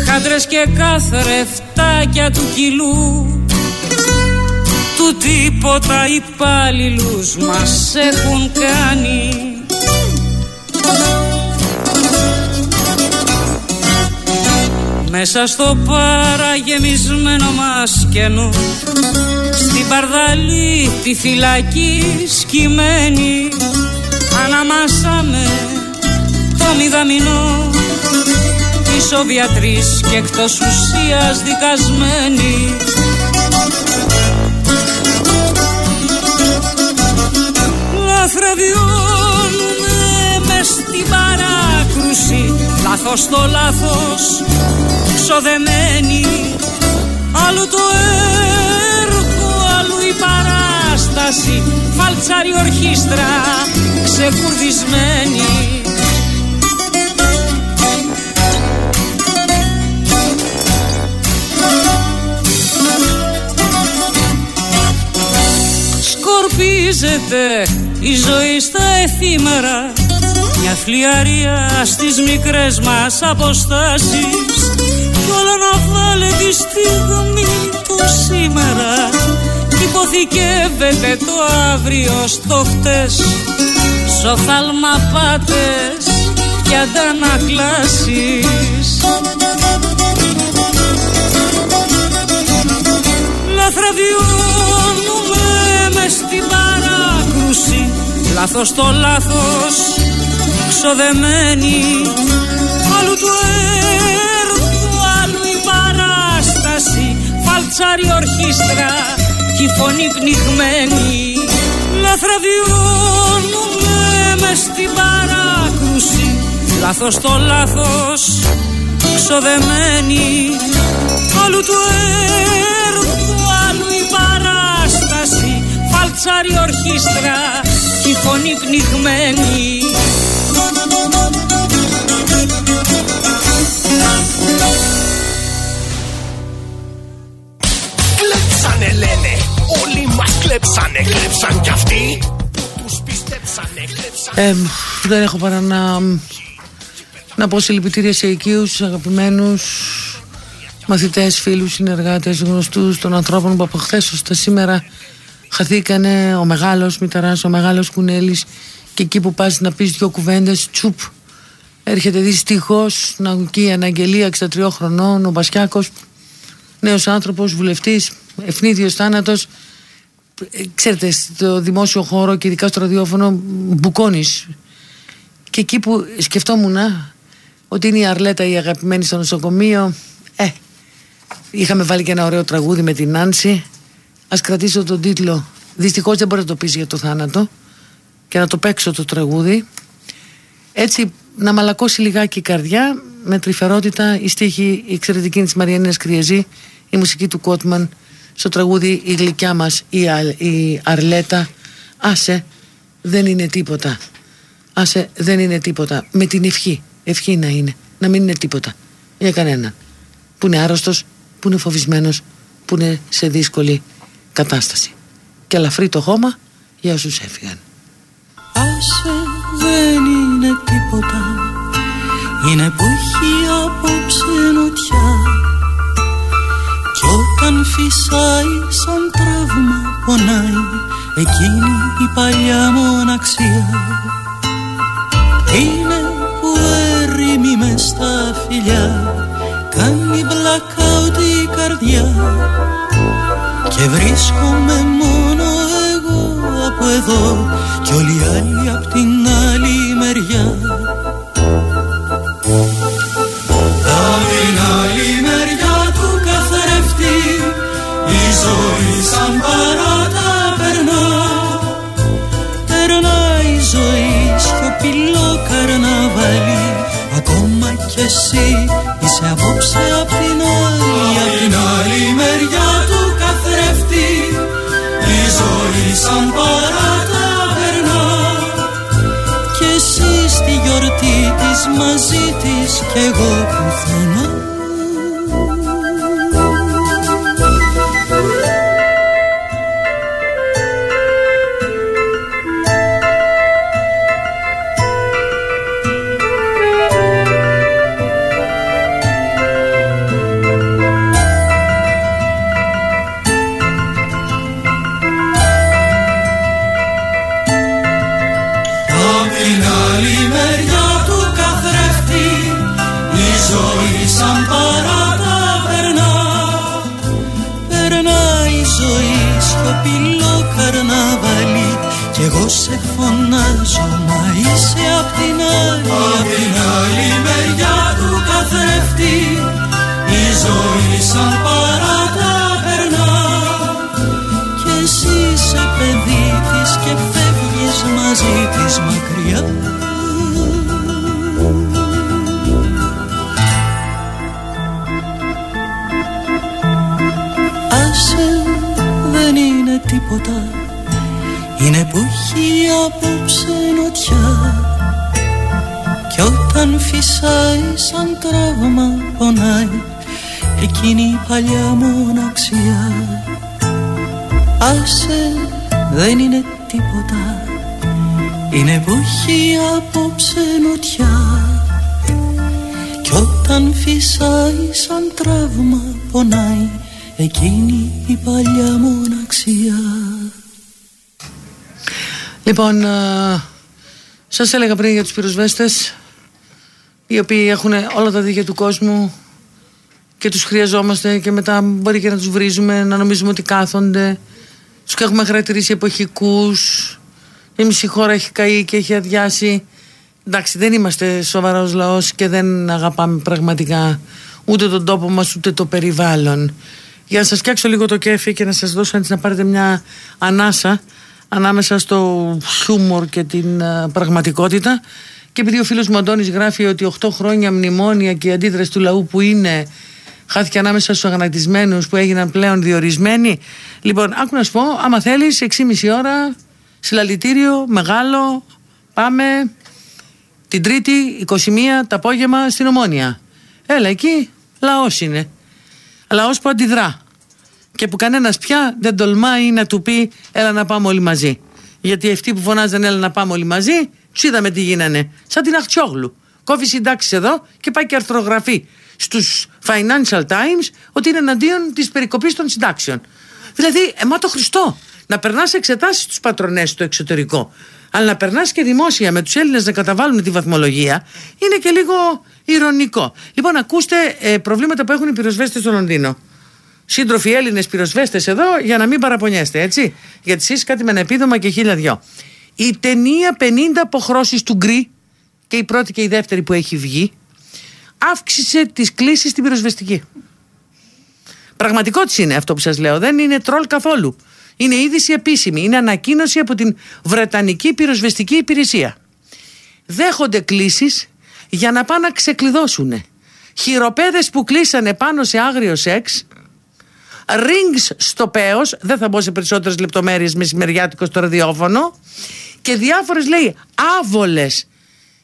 Speaker 4: χάντρες και καθρεφτάκια του κιλού του τίποτα υπάλληλους μας έχουν κάνει. Μέσα στο παραγεμισμένο μας κενό Στην παρδαλή τη φυλακή σκημένη Αναμάσαμε το μηδαμινό Πίσω βιατρής και εκτός ουσίας δικασμένη. Λαθραβιώνουμε μες στην παράκρουση Λάθος το λάθος ξοδεμένη. Άλλου το έργο, άλλου η παράσταση Φαλτσάρι ορχήστρα ξεκουρδισμένη. Σκορπίζεται η ζωή στα εφήμερα μια φλιαρία στις μικρές μας αποστάσεις. Κι όλα να βάλε τη στιγμή του σήμερα. Κι υποθηκεύεται το αύριο στο χτες. Σοφθαλμαπάτες και αντανακλάσεις. Λαθραβιώνουμε μες στην παράκρουση. Λάθος το λάθος ξοδεμένη. Άλλου το έργο, άλλου η παράσταση. Φαλτσάρι ορχήστρα κι η φωνή πνιγμένη Λαθραβιώνουμε μες στην παράκρουση. Λάθος το λάθος ξοδεμένη Άλλου το έργο, άλλου η παράσταση. Φαλτσάρι ορχήστρα κι η φωνή πνιγμένη
Speaker 3: Ε, δεν έχω παρά να, να πω συλληπιτήρια σε οικείους, αγαπημένους μαθητές, φίλους, συνεργάτες, γνωστούς των ανθρώπων που από χθες ως τα σήμερα χαθήκανε ο μεγάλος Μηταράς, ο μεγάλος Κουνέλης και εκεί που πας να πεις δυο κουβέντες, τσουπ, έρχεται δυστυχώς να εκεί η αναγγελία 63 χρονών, ο Μπασιάκος, νέος άνθρωπος, βουλευτής, ευνίδιος θάνατος, ε, ξέρετε, στο δημόσιο χώρο και ειδικά στο ραδιόφωνο μπουκώνεις. Και εκεί που σκεφτόμουν ότι είναι η Αρλέτα η αγαπημένη στο νοσοκομείο ε, είχαμε βάλει και ένα ωραίο τραγούδι με την Νάνση ας κρατήσω τον τίτλο. Δυστυχώς δεν μπορεί να το πεις για το θάνατο και να το παίξω το τραγούδι. Έτσι να μαλακώσει λιγάκι η καρδιά με τρυφερότητα η στίχη η εξαιρετική της Μαριανίνας Κριεζή, η μουσική του Κότμαν, στο τραγούδι η γλυκιά μας η, η Αρλέτα, άσε δεν είναι τίποτα. Άσε δεν είναι τίποτα. Με την ευχή, ευχή να είναι, να μην είναι τίποτα για κανέναν. Που είναι άρρωστος, που είναι φοβισμένος, που είναι σε δύσκολη κατάσταση. Και ελαφρύ το χώμα για όσους έφυγαν.
Speaker 4: Άσε δεν είναι τίποτα Είναι που έχει απόψε νοτιά Κι όταν φυσάει σαν τραύμα πονάει Εκείνη η παλιά μοναξία Είναι που έρημη μες στα φιλιά Κάνει blackout η καρδιά. Και βρίσκομαι μόνο εγώ από εδώ Κι όλοι οι άλλοι απ' την άλλη μεριά σιωπηλό καρναβάλι. Ακόμα κι εσύ είσαι απόψε απ' την άλλη. Απ' την άλλη μεριά του καθρέφτη. Η ζωή σαν παράτα περνά Κι εσύ στη γιορτή της μαζί της. Κι εγώ πουθενά
Speaker 3: Λοιπόν, α, σας έλεγα πριν για τους πυροσβέστες οι οποίοι έχουν όλα τα δίκαια του κόσμου και τους χρειαζόμαστε και μετά μπορεί και να τους βρίζουμε, να νομίζουμε ότι κάθονται. Τους έχουμε χαρακτηρίσει εποχικούς. Η μισή χώρα έχει καεί και έχει αδειάσει. Εντάξει, δεν είμαστε σοβαρός λαός και δεν αγαπάμε πραγματικά ούτε τον τόπο μας ούτε το περιβάλλον. Για να σας φτιάξω λίγο το κέφι και να σας δώσω έτσι να πάρετε μια ανάσα ανάμεσα στο χιούμορ και την α, πραγματικότητα. Και επειδή ο φίλος μου Αντώνης γράφει ότι 8 χρόνια μνημόνια και η αντίδραση του λαού που είναι χάθηκε ανάμεσα στους αγανακτισμένους που έγιναν πλέον διορισμένοι. Λοιπόν άκου να σου πω άμα θέλεις 6,5 ώρα συλλαλητήριο μεγάλο πάμε. Την Τρίτη 21 το απόγευμα στην Ομόνια. Έλα εκεί λαός είναι. Λαός που αντιδρά και που κανένας πια δεν τολμάει να του πει έλα να πάμε όλοι μαζί. Γιατί αυτοί που φωνάζαν έλα να πάμε όλοι μαζί, τους είδαμε τι γίνανε. Σαν την Αχτσιόγλου. Κόβει συντάξεις εδώ και πάει και αρθρογραφεί στους Financial Times ότι είναι εναντίον της περικοπής των συντάξεων. Δηλαδή, εμά το Χριστό, να περνάς εξετάσεις τους πατρονές στο εξωτερικό, αλλά να περνάς και δημόσια με τους Έλληνες να καταβάλουν τη βαθμολογία, είναι και λίγο ηρωνικό. Λοιπόν, ακούστε ε, προβλήματα που έχουν οι πυροσβέστες στο Λονδίνο σύντροφοι Έλληνες πυροσβέστες εδώ για να μην παραπονιέστε, έτσι; Γιατί εσείς κάτι με ένα επίδομα και χίλια δυο. Η ταινία 50 αποχρώσεις του Γκρι και η πρώτη και η δεύτερη που έχει βγει αύξησε τις κλήσεις στην πυροσβεστική. Πραγματικό τη είναι αυτό που σας λέω. Δεν είναι τρόλ καθόλου. Είναι είδηση επίσημη. Είναι ανακοίνωση από την Βρετανική Πυροσβεστική Υπηρεσία. Δέχονται κλήσεις για να πάνε να ξεκλειδώσουν χειροπέδες που κλείσανε πάνω σε άγριο σεξ, rings στο πέος, δεν θα μπω σε περισσότερες λεπτομέρειες μεσημεριάτικο στο ραδιόφωνο και διάφορες λέει άβολες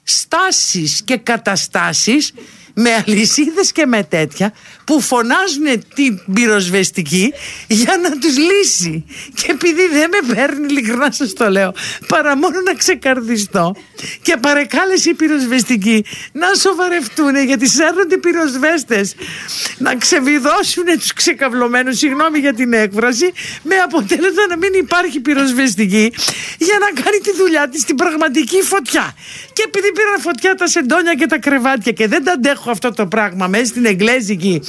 Speaker 3: στάσεις και καταστάσεις με αλυσίδες και με τέτοια που φωνάζουν την πυροσβεστική για να τους λύσει. Και επειδή δεν με παίρνει ειλικρινά σας το λέω παρά μόνο να ξεκαρδιστώ και παρεκάλεσε η πυροσβεστική να σοβαρευτούν γιατί σέρνονται οι πυροσβέστες να ξεβιδώσουν τους ξεκαυλωμένους συγγνώμη για την έκφραση με αποτέλεσμα να μην υπάρχει πυροσβεστική για να κάνει τη δουλειά της στην πραγματική φωτιά. Και επειδή πήραν φωτιά τα σεντόνια και τα κρεβάτια και δεν τα αντέχω αυτό το πράγμα μέσα στην εγγλέζικη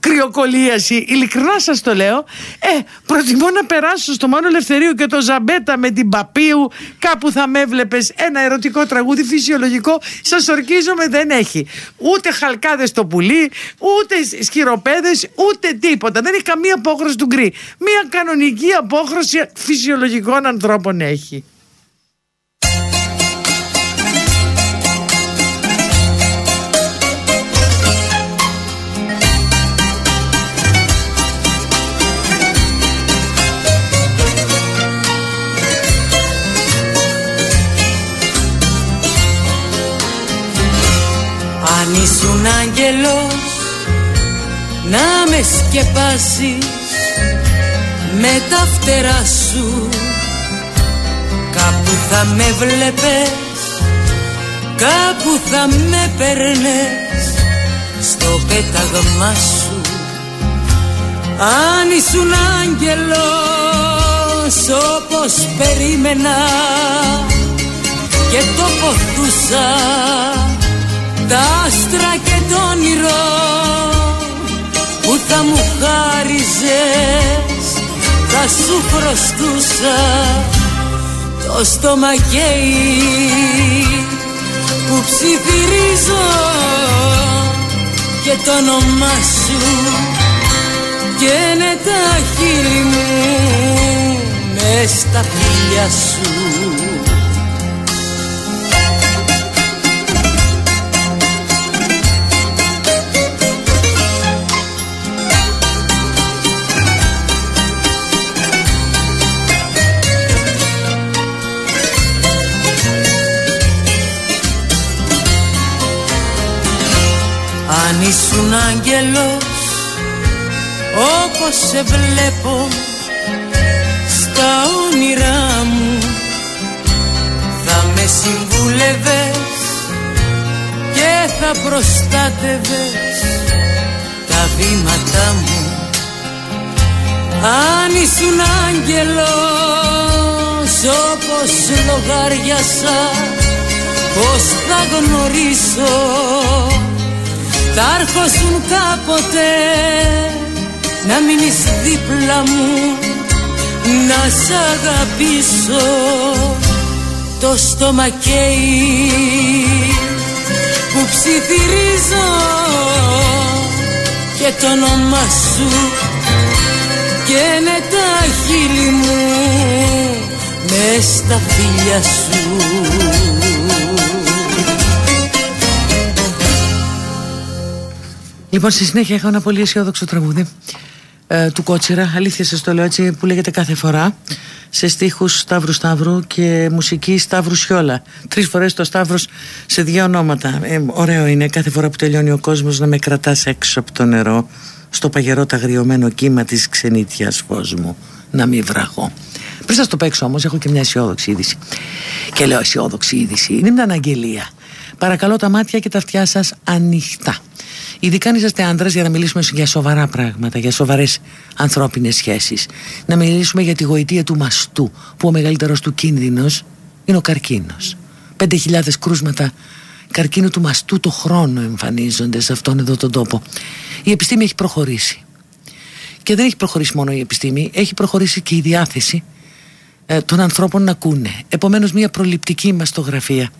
Speaker 3: κρυοκολίαση, ειλικρινά σας το λέω, ε, προτιμώ να περάσω στο Μάνο Ελευθερίου και το Ζαμπέτα με την Παπίου, κάπου θα με έβλεπες ένα ερωτικό τραγούδι φυσιολογικό. Σας ορκίζομαι, δεν έχει. Ούτε χαλκάδες στο πουλί, ούτε σκυροπέδες, ούτε τίποτα. Δεν έχει καμία απόχρωση του γκρι. Μία κανονική απόχρωση φυσιολογικών ανθρώπων έχει.
Speaker 5: Άγγελος να με σκεπάσεις με τα φτερά σου. Κάπου θα με βλέπες, κάπου θα με παίρνες στο πέταγμά σου. Αν ήσουν άγγελος όπως περίμενα και το ποθούσα τα άστρα και το όνειρο που θα μου χάριζες θα σου χρωστούσα το στομακέι που ψιθυρίζω και το όνομά σου και είναι τα χείλη μου μες στα φίλια σου ήσουν άγγελος όπως σε βλέπω στα όνειρά μου. Θα με συμβούλευες και θα προστάτευες τα βήματα μου. Αν ήσουν άγγελος όπως λογάριασα πως θα γνωρίσω θα έρχοσουν κάποτε να μείνεις δίπλα μου να σ' αγαπήσω το στόμα καίει που ψιθυρίζω και το όνομά σου. Και είναι τα χείλη μου μες στα φίλια σου
Speaker 3: Λοιπόν, στη συνέχεια έχω ένα πολύ αισιόδοξο τραγούδι ε, του Κότσιρα, αλήθεια σας το λέω έτσι, που λέγεται κάθε φορά, σε στίχους Σταύρου Σταύρου και μουσική Σταύρου Σιόλα. Τρεις φορές το Σταύρος σε δύο ονόματα. Ε, ωραίο είναι κάθε φορά που τελειώνει ο κόσμος να με κρατάς έξω από το νερό, στο παγερό ταγριωμένο κύμα της ξενίτιας φως μου, να μην βραχώ. Πριν σας το παίξω όμως έχω και μια αισιόδοξη είδηση. Και λέω αισιόδοξη είδηση, είναι μια αναγγελία. Παρακαλώ τα μάτια και τα αυτιά σας ανοιχτά. Ειδικά αν είσαστε άντρε, για να μιλήσουμε για σοβαρά πράγματα, για σοβαρές ανθρώπινες σχέσεις. Να μιλήσουμε για τη γοητεία του μαστού, που ο μεγαλύτερος του κίνδυνος είναι ο καρκίνος. 5.000 κρούσματα καρκίνου του μαστού το χρόνο εμφανίζονται σε αυτόν εδώ τον τόπο. Η επιστήμη έχει προχωρήσει. Και δεν έχει προχωρήσει μόνο η επιστήμη, έχει προχωρήσει και η διάθεση ε, των ανθρώπων να ακούνε. Επομένως μια προληπτική μαστογραφία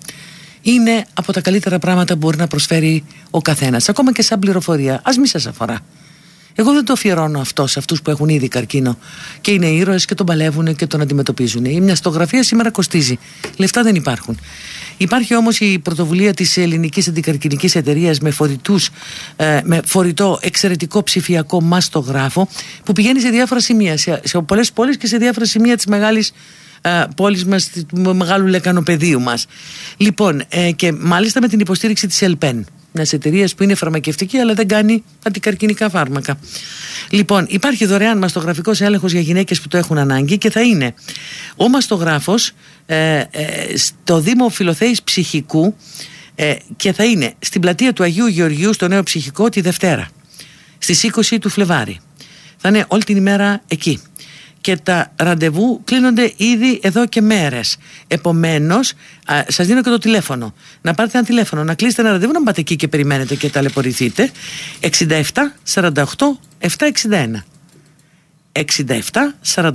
Speaker 3: είναι από τα καλύτερα πράγματα που μπορεί να προσφέρει ο καθένας. Ακόμα και σαν πληροφορία. Α μην σας αφορά. Εγώ δεν το αφιερώνω αυτό σε αυτούς που έχουν ήδη καρκίνο και είναι ήρωες και τον παλεύουν και τον αντιμετωπίζουν. Η μοιαστογραφία σήμερα κοστίζει. Λεφτά δεν υπάρχουν. Υπάρχει όμως η πρωτοβουλία της ελληνικής αντικαρκυνική εταιρείας με, ε, με φορητό εξαιρετικό ψηφιακό μαστογράφο που πηγαίνει σε διάφορα σημεία, σε, σε πολλές πόλεις και σε διάφορα σημεία της μεγάλης ε, πόλης μας, του μεγάλου λεκανοπεδίου μας. Λοιπόν, ε, και μάλιστα με την υποστήριξη της ΕΛΠΕΝ μιας εταιρείας που είναι φαρμακευτική αλλά δεν κάνει αντικαρκυνικά φάρμακα. Λοιπόν, υπάρχει δωρεάν μαστογραφικός έλεγχος για γυναίκες που το έχουν ανάγκη και θα είναι ο μαστογράφος ε, ε, στο Δήμο Φιλοθέης Ψυχικού ε, και θα είναι στην πλατεία του Αγίου Γεωργίου στο Νέο Ψυχικό τη Δευτέρα στις 20 του Φλεβάρι. Θα είναι όλη την ημέρα εκεί και τα ραντεβού κλείνονται ήδη εδώ και μέρες. Επομένως, σας δίνω και το τηλέφωνο. Να πάρετε ένα τηλέφωνο, να κλείσετε ένα ραντεβού, να πάτε εκεί και περιμένετε και ταλαιπωρηθείτε. 67 48 761. 67 48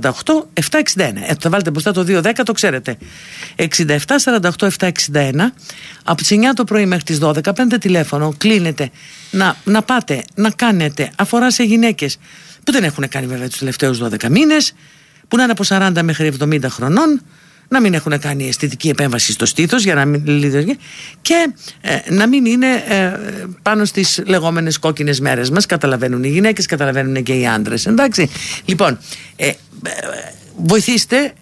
Speaker 3: 761. Ε, θα βάλετε μπροστά το 210, το ξέρετε. 67 48 761. Από τις 9 το πρωί μέχρι τις 12, πέντε τηλέφωνο, κλείνετε. Να, να πάτε, να κάνετε. Αφορά σε γυναίκες που δεν έχουν κάνει βέβαια τους τελευταίους 12 μήνες, που να είναι από 40 μέχρι 70 χρονών, να μην έχουν κάνει αισθητική επέμβαση στο στήθος για να μην λειτουργεί και ε, να μην είναι ε, πάνω στις λεγόμενες κόκκινες μέρες μας. Καταλαβαίνουν οι γυναίκες, καταλαβαίνουν και οι άντρες εντάξει, λοιπόν ε, ε βοηθήστε.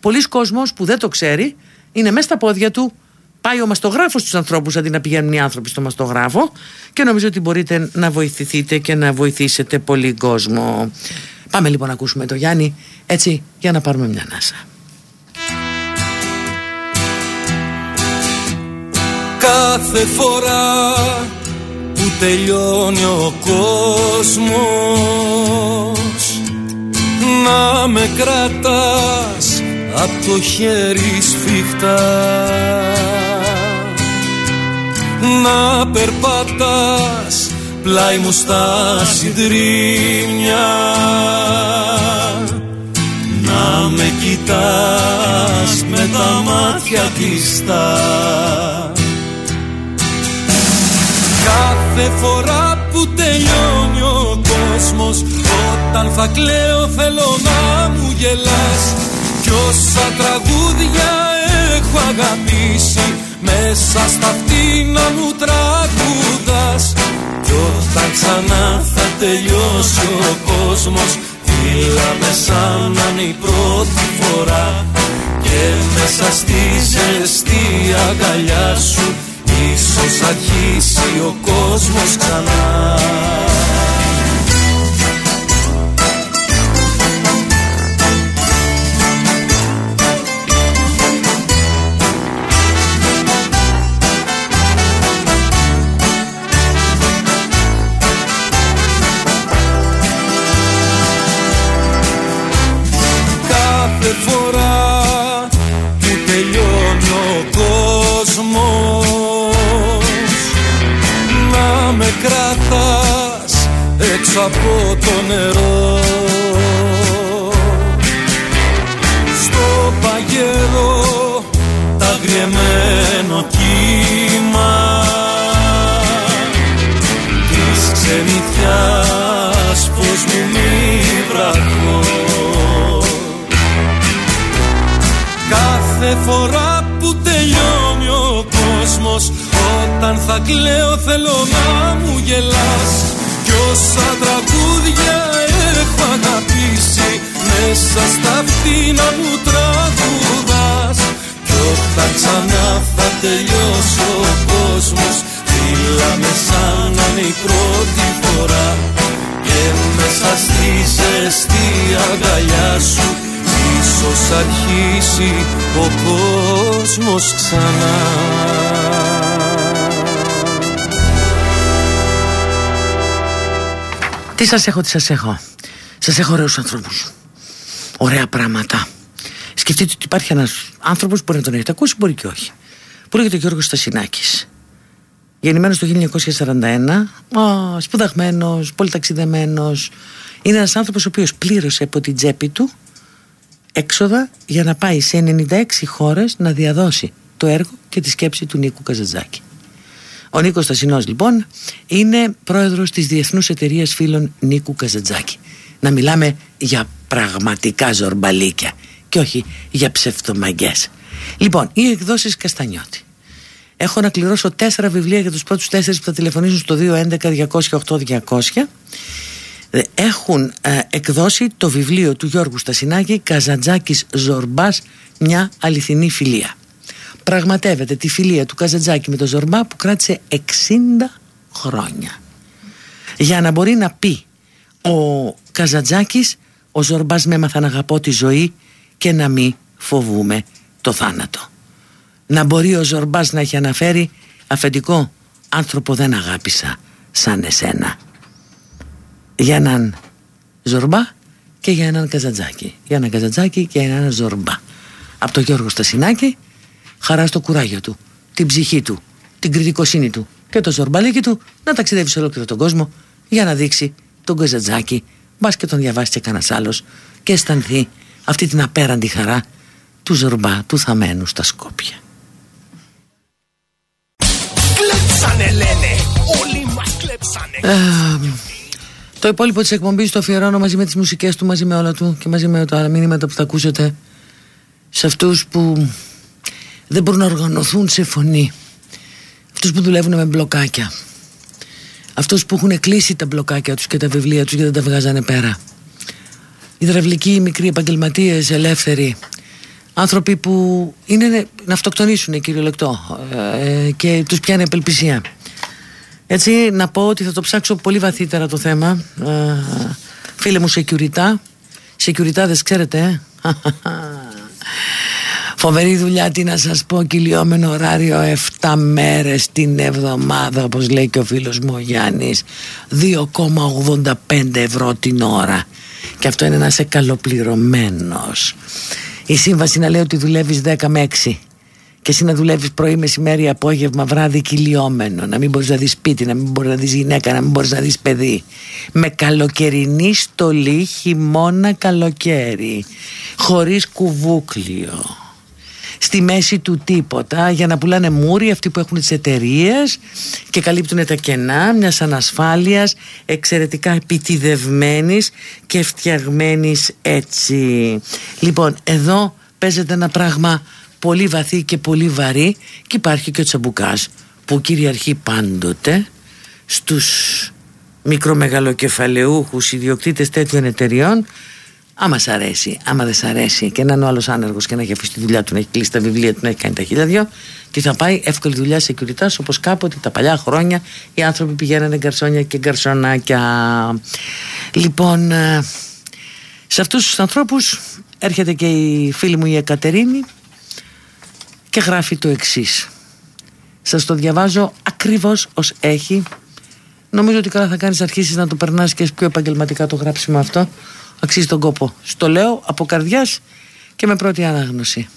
Speaker 3: Πολλοί κόσμος που δεν το ξέρει είναι μέσα στα πόδια του πάει ο μαστογράφος στους ανθρώπους αντί να πηγαίνουν οι άνθρωποι στο μαστογράφο και νομίζω ότι μπορείτε να βοηθηθείτε και να βοηθήσετε πολύ κόσμο. Πάμε λοιπόν να ακούσουμε το Γιάννη έτσι για να πάρουμε μια νάσα.
Speaker 6: Κάθε φορά που τελειώνει ο κόσμος να με κρατάς από το χέρι σφιχτά να περπατάς πλάι μου στα συντρίμια. Να με κοιτάς με τα μάτια κλειστά. Κάθε φορά που τελειώνει ο κόσμος Όταν θα κλαίω θέλω να μου γελάς. Κι όσα τραγούδια έχω αγαπήσει μέσα στα φτύνα μου τραγουδάς Κι όταν ξανά θα τελειώσει ο κόσμος Φύλαμε σαν να είναι η πρώτη φορά. Και μέσα στη ζεστή αγκαλιά σου Ίσως αρχίσει ο κόσμος ξανά από το νερό. Στο παγερό τα γριεμένο κύμα Της ξενιτιάς πως μου μη βραχώ. Κάθε φορά που τελειώνει ο κόσμος Όταν θα κλαίω θέλω να μου γελάς Όσα τραγούδια έχω αγαπήσει Μέσα στα φτύνα μου τραγουδάς. Κι όταν ξανά θα τελειώσει ο κόσμος Φύλαμε σαν να είναι η πρώτη φορά. Και μέσα στη ζεστή αγκαλιά σου Ίσως αρχίσει ο κόσμος ξανά
Speaker 3: Τι σας έχω, τι σας έχω. Σας έχω ωραίους ανθρώπους. Ωραία πράγματα. Σκεφτείτε ότι υπάρχει ένας άνθρωπος που μπορεί να τον έχετε ακούσει, μπορεί και όχι. Που λέγεται Γιώργος Στασινάκης. Γεννημένος το 1941, ο, σπουδαγμένος, πολυταξιδεμένος. Είναι ένας άνθρωπος ο οποίος πλήρωσε από την τσέπη του έξοδα για να πάει σε 96 χώρες να διαδώσει το έργο και τη σκέψη του Νίκου Καζατζάκη. Ο Νίκος Στασινός λοιπόν είναι πρόεδρος της Διεθνούς Εταιρείας Φίλων Νίκου Καζατζάκη. Να μιλάμε για πραγματικά ζορμπαλίκια και όχι για ψευτομαγκές. Λοιπόν, οι εκδόσεις Καστανιώτη. Έχω να κληρώσω τέσσερα βιβλία για τους πρώτους τέσσερις που θα τηλεφωνήσουν στο 211-208-200 ε, έχουν ε, εκδώσει το βιβλίο του Γιώργου Στασινάκη Καζαντζάκης Ζορμπάς μια αληθινή φιλία πραγματεύεται τη φιλία του Καζαντζάκη με τον Ζορμπά που κράτησε 60 χρόνια. Για να μπορεί να πει ο Καζαντζάκης ο Ζορμπάς με έμαθα να αγαπώ τη ζωή και να μην φοβούμε το θάνατο να μπορεί ο Ζορμπάς να έχει αναφέρει αφεντικό άνθρωπο δεν αγάπησα σαν εσένα για έναν Ζορμπά και για έναν Καζαντζάκη. Για έναν Καζαντζάκη και για έναν Ζορμπά. Από τον Γιώργο Στασινάκη χαρά στο κουράγιο του την ψυχή του, την κριτικοσύνη του και το Ζορμπαλίκι του να ταξιδεύει σε ολόκληρο τον κόσμο για να δείξει τον Καζαντζάκη μπας και τον διαβάσει και κανένας άλλος και αισθανθεί αυτή την απέραντη χαρά του Ζορμπά του θαμένου στα Σκόπια. Κλέψανε λένε, όλοι μας κλέψανε. το υπόλοιπο της εκπομπής το αφιερώνω μαζί με τις μουσικές του, μαζί με όλα του και μαζί με τα άλλα μήνυματα που θα ακούσετε σε αυτούς που δεν μπορούν να οργανωθούν σε φωνή. Αυτούς που δουλεύουν με μπλοκάκια. Αυτούς που έχουν κλείσει τα μπλοκάκια τους και τα βιβλία τους και δεν τα βγάζανε πέρα. Υδραυλικοί, οι μικροί επαγγελματίες, ελεύθεροι. Άνθρωποι που είναι να αυτοκτονήσουν κυριολεκτό ε, και τους πιάνει απελπισία. Έτσι να πω ότι θα το ψάξω πολύ βαθύτερα το θέμα. Ε, φίλε μου Σεκιουριτά. Σεκιουριτάδες ξέρετε ε; Φοβερή δουλειά τι να σας πω κυλιόμενο ωράριο 7 μέρες την εβδομάδα όπως λέει και ο φίλος μου ο Γιάννης 2,85 ευρώ την ώρα και αυτό είναι να είσαι καλοπληρωμένος η σύμβαση να λέει ότι δουλεύεις 10 με 6 και εσύ να δουλεύεις πρωί, μεσημέρι, απόγευμα, βράδυ κυλιόμενο. Να μην μπορείς να δεις σπίτι, να μην μπορείς να δεις γυναίκα, να μην μπορείς να δεις παιδί. Με καλοκαιρινή στολή, χειμώνα καλοκαίρι. Χωρίς κουβούκλιο στη μέση του τίποτα για να πουλάνε μούρι αυτοί που έχουν τις εταιρείες και καλύπτουν τα κενά μιας ανασφάλειας εξαιρετικά επιτιδευμένης και φτιαγμένης έτσι. Λοιπόν, εδώ παίζεται ένα πράγμα πολύ βαθύ και πολύ βαρύ και υπάρχει και ο Τσαμπουκάς που κυριαρχεί πάντοτε στους μικρομεγαλοκεφαλαιούχους ιδιοκτήτες τέτοιων εταιριών Άμα σ' αρέσει, άμα δεν σ' αρέσει και να είναι ο άλλος άνεργος και να έχει αφήσει τη δουλειά του, να έχει κλείσει τα βιβλία του, να έχει κάνει τα χίλια δυο, τι θα πάει, εύκολη δουλειά σε κουριτά όπως κάποτε τα παλιά χρόνια οι άνθρωποι πηγαίνανε γκαρσόνια και γκαρσονάκια. Λοιπόν, ε, σε αυτούς τους ανθρώπους έρχεται και η φίλη μου η Εκατερίνη και γράφει το εξής. Σας το διαβάζω ακριβώς ως έχει. Νομίζω ότι καλά θα κάνεις αρχίσεις να το περνάς και πιο επαγγελματικά το γράψιμο αυτό αξίζει τον κόπο. Στο λέω από καρδιάς και με πρώτη ανάγνωση.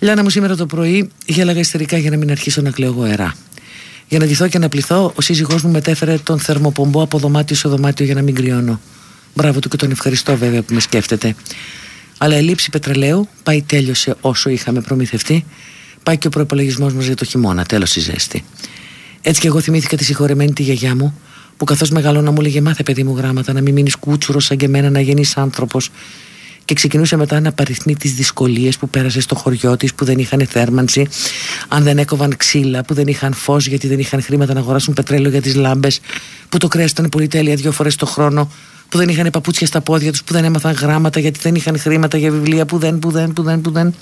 Speaker 3: Λιάννα μου σήμερα το πρωί γέλαγα ιστερικά για να μην αρχίσω να κλαίω αερά. Για να ντυθώ και να πληθώ, ο σύζυγός μου μετέφερε τον θερμοπομπό από δωμάτιο σε δωμάτιο για να μην κρυώνω. Μπράβο του και τον ευχαριστώ βέβαια που με σκέφτεται. Αλλά η λήψη πετρελαίου πάει τέλειωσε όσο είχαμε προμηθευτεί. Πάει και ο προπολογισμός μας για το χειμώνα, τέλος η ζέστη. Έτσι και εγώ θυμήθηκα τη συγχωρεμένη τη γιαγιά μου που καθώς μεγαλώνα μου έλεγε Μάθε παιδί μου γράμματα, να μην μείνεις κούτσουρος σαν και εμένα, να γίνεις άνθρωπος. Και ξεκινούσε μετά να παριθμεί τις δυσκολίες που πέρασε στο χωριό της, που δεν είχαν θέρμανση, αν δεν έκοβαν ξύλα, που δεν είχαν φως γιατί δεν είχαν χρήματα να αγοράσουν πετρέλαιο για τις λάμπες, που το κρέας ήταν πολυτέλεια δύο φορές το χρόνο, που δεν είχαν παπούτσια στα πόδια τους, που δεν έμαθαν γράμματα γιατί δεν είχαν χρήματα για βιβλία, που δεν, που δεν, που δεν, που δεν.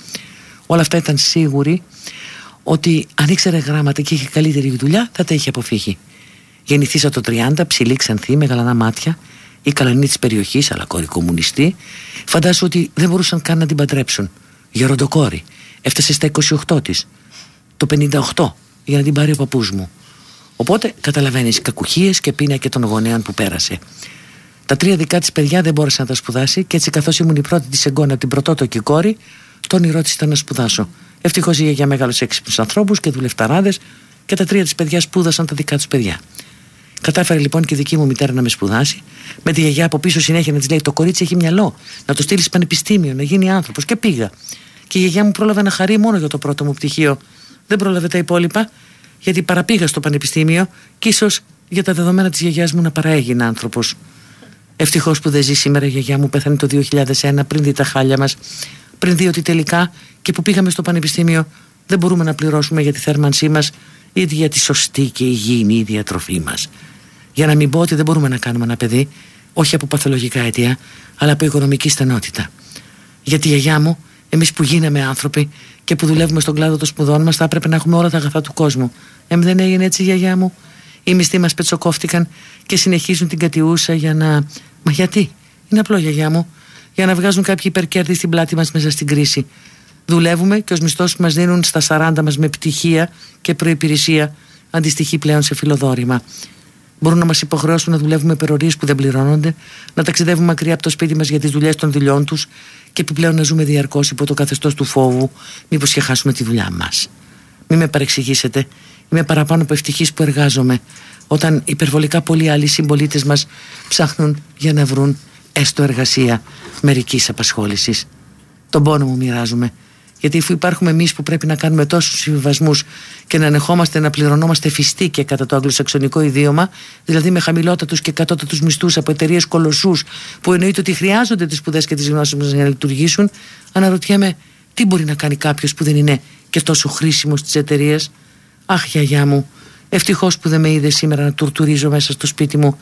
Speaker 3: Όλα αυτά ήταν σίγουροι ότι αν ήξερε γράμματα και είχε καλύτερη δουλειά θα τα είχε αποφύγει. Γεννηθήσα το 30, ψηλή ξανθή, με γαλανά μάτια, η καλανή της περιοχής, αλλά κόρη κομμουνιστή. Φαντάσου ότι δεν μπορούσαν καν να την παντρέψουν. Γεροντοκόρη. Έφτασε στα 28 της. Το 58 για να την πάρει ο παππούς μου. Οπότε καταλαβαίνεις κακουχίες και πίνακε των γονέων που πέρασε. Τα τρία δικά της παιδιά δεν μπόρεσε να τα σπουδάσει και έτσι καθώς ήμουν η πρώτη της εγγόνα, την πρωτότοκη κόρη, το όνειρό της ήταν να σπουδάσω. Ευτυχώς η για μεγάλους έξυπνους ανθρώπους και δουλευταράδες και τα τρία της παιδιά σπούδασαν τα δικά τους παιδιά. Κατάφερε λοιπόν και η δική μου μητέρα να με σπουδάσει. Με τη γιαγιά από πίσω συνέχεια να της λέει: Το κορίτσι έχει μυαλό. Να το στείλεις πανεπιστήμιο, να γίνει άνθρωπος. Και πήγα. Και η γιαγιά μου πρόλαβε να χαρεί μόνο για το πρώτο μου πτυχίο. Δεν πρόλαβε τα υπόλοιπα. γιατί παραπήγα στο πανεπιστήμιο και ίσως για τα δεδομένα της γιαγιάς μου να παραέγινε άνθρωπος. Ευτυχώς που δεν ζει σήμερα η γιαγιά μου, πέθανε το 2001 πριν δει τα χάλια μας, πριν δει ότι τελικά και που πήγαμε στο πανεπιστήμιο δεν μπορούμε να πληρώσουμε για τη θέρμανσή μας ή για τη σωστή και υγιεινή διατροφή μας. Για να μην πω ότι δεν μπορούμε να κάνουμε ένα παιδί, όχι από παθολογικά αιτία, αλλά από οικονομική στενότητα. Γιατί η γιαγιά μου, εμείς που γίναμε άνθρωποι και που δουλεύουμε στον κλάδο των σπουδών μας, θα έπρεπε να έχουμε όλα τα αγαθά του κόσμου. Εμ δεν έγινε έτσι η γιαγιά μου. Οι μισθοί μας πετσοκόφτηκαν και συνεχίζουν την κατιούσα για να. Μα γιατί, είναι απλό γιαγιά μου, για να βγάζουν κάποιοι υπερκέρδη στην πλάτη μας μέσα στην κρίση. Δουλεύουμε και ως μισθός που μας δίνουν στα 40 μας με πτυχία και προπηρεσία αντιστοιχεί πλέον σε φιλοδόρημα. Μπορούν να μας υποχρεώσουν να δουλεύουμε περορίε που δεν πληρώνονται, να ταξιδεύουμε μακριά από το σπίτι μας για τις δουλειές των δουλειών τους και επιπλέον να ζούμε διαρκώς υπό το καθεστώς του φόβου, μήπως και χάσουμε τη δουλειά μας. Μην με παρεξηγήσετε. Είμαι παραπάνω από ευτυχής που εργάζομαι, όταν υπερβολικά πολλοί άλλοι συμπολίτες μας ψάχνουν για να βρουν έστω εργασία μερικής απασχόλησης. Τον πόνο μου μοιράζομαι γιατί αφού υπάρχουμε εμείς που πρέπει να κάνουμε τόσους συμβιβασμούς και να ανεχόμαστε να πληρωνόμαστε φυστή και κατά το αγγλοσαξονικό ιδίωμα, δηλαδή με χαμηλότατους και κατώτατους μισθούς από εταιρείες κολοσσούς που εννοείται ότι χρειάζονται τις σπουδές και τις γνώσεις μας για να λειτουργήσουν, αναρωτιέμαι τι μπορεί να κάνει κάποιος που δεν είναι και τόσο χρήσιμος στι εταιρείε. Αχ, γιαγιά μου, ευτυχώς που δεν με είδε σήμερα να τουρτουρίζω μέσα στο σπίτι μου,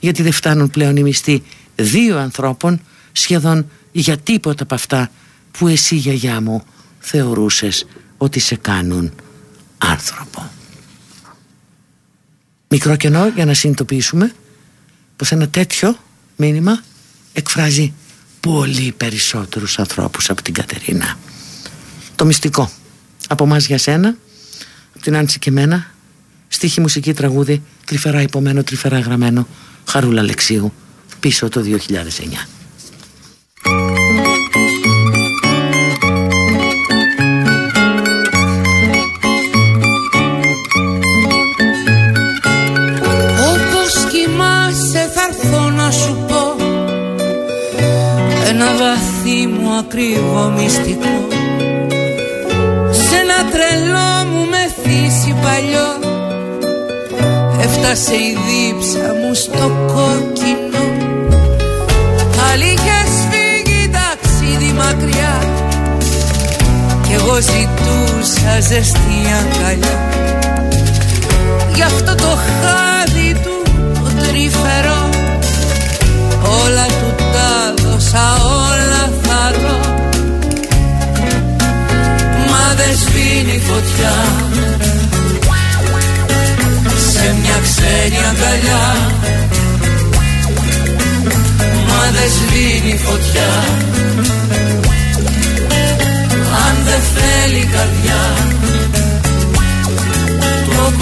Speaker 3: γιατί δεν φτάνουν πλέον οι μισθοί δύο ανθρώπων σχεδόν για τίποτα από αυτά που εσύ γιαγιά μου θεωρούσες ότι σε κάνουν άνθρωπο. Μικρό κενό για να συνειδητοποιήσουμε πως ένα τέτοιο μήνυμα εκφράζει πολύ περισσότερους ανθρώπους από την Κατερίνα. Το μυστικό. Από μας για σένα, από την Άνση και μένα, στίχη μουσική τραγούδι, τρυφερά υπομένο, τρυφερά γραμμένο, Χαρούλα Λεξίου, πίσω το 2009.
Speaker 5: Ένα βαθύ μου ακρίβο μυστικό. Σε ένα τρελό μου μεθύσι παλιό έφτασε η δίψα μου στο κόκκινο. Πάλι είχες φύγει ταξίδι μακριά κι εγώ ζητούσα ζεστή αγκαλιά. Γι' αυτό το χάδι του το τρυφερό όλα του τα δώσα όλα θα δω. Μα δεν σβήνει φωτιά. Σε μια ξένη αγκαλιά. Μα δεν σβήνει φωτιά. Αν δεν θέλει καρδιά. Το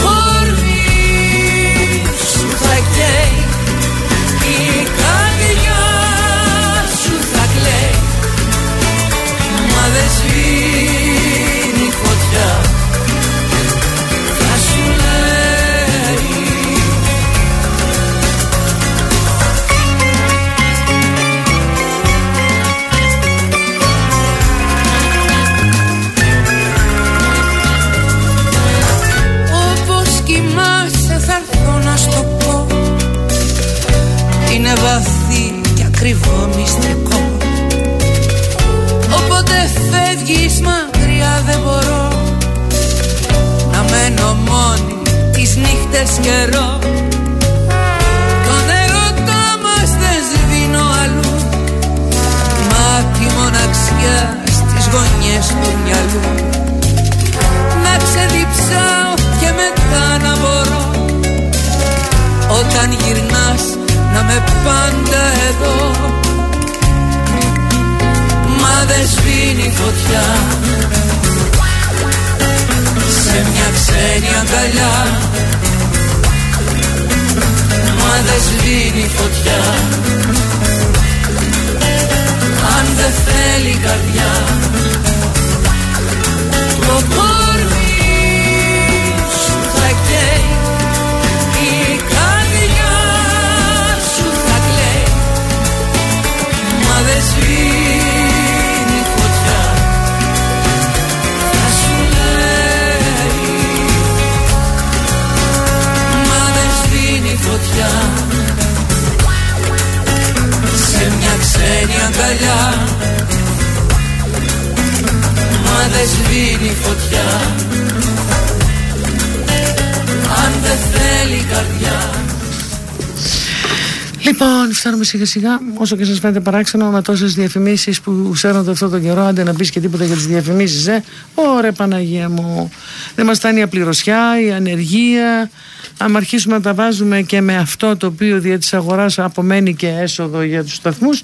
Speaker 3: σιγά σιγά, όσο και σας φαίνεται παράξενο, με τόσες διαφημίσεις που ξέρετε αυτό τον καιρό, άντε να πεις και τίποτα για τις διαφημίσεις, ε. Ωραία, Παναγία μου. Δεν μας φτάνει η απληρωσιά, η ανεργία. Αν αρχίσουμε να τα βάζουμε και με αυτό το οποίο δια της αγοράς απομένει και έσοδο για τους σταθμούς,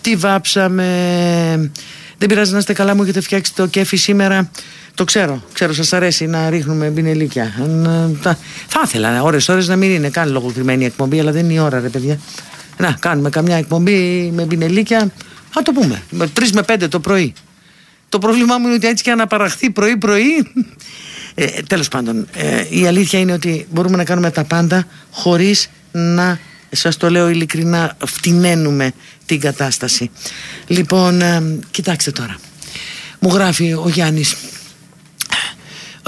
Speaker 3: τι βάψαμε. Δεν πειράζει να είστε καλά, μου έχετε φτιάξει το κέφι σήμερα. Το ξέρω, ξέρω, σας αρέσει να ρίχνουμε μπινελίκια. Ε, θα ήθελα ώρες ώρες να μην είναι καν λογοκριμένη η εκπομπή, αλλά δεν είναι η ώρα, ρε παιδιά. Να κάνουμε καμιά εκπομπή με μπινελίκια. Θα το πούμε. Τρεις με πέντε το πρωί. Το πρόβλημά μου είναι ότι έτσι και αναπαραχθεί πρωί-πρωί. Ε, Τέλος πάντων, ε, η αλήθεια είναι ότι μπορούμε να κάνουμε τα πάντα χωρίς να σας το λέω ειλικρινά, φτηνένουμε την κατάσταση. Λοιπόν, ε, κοιτάξτε τώρα. Μου γράφει ο Γιάννης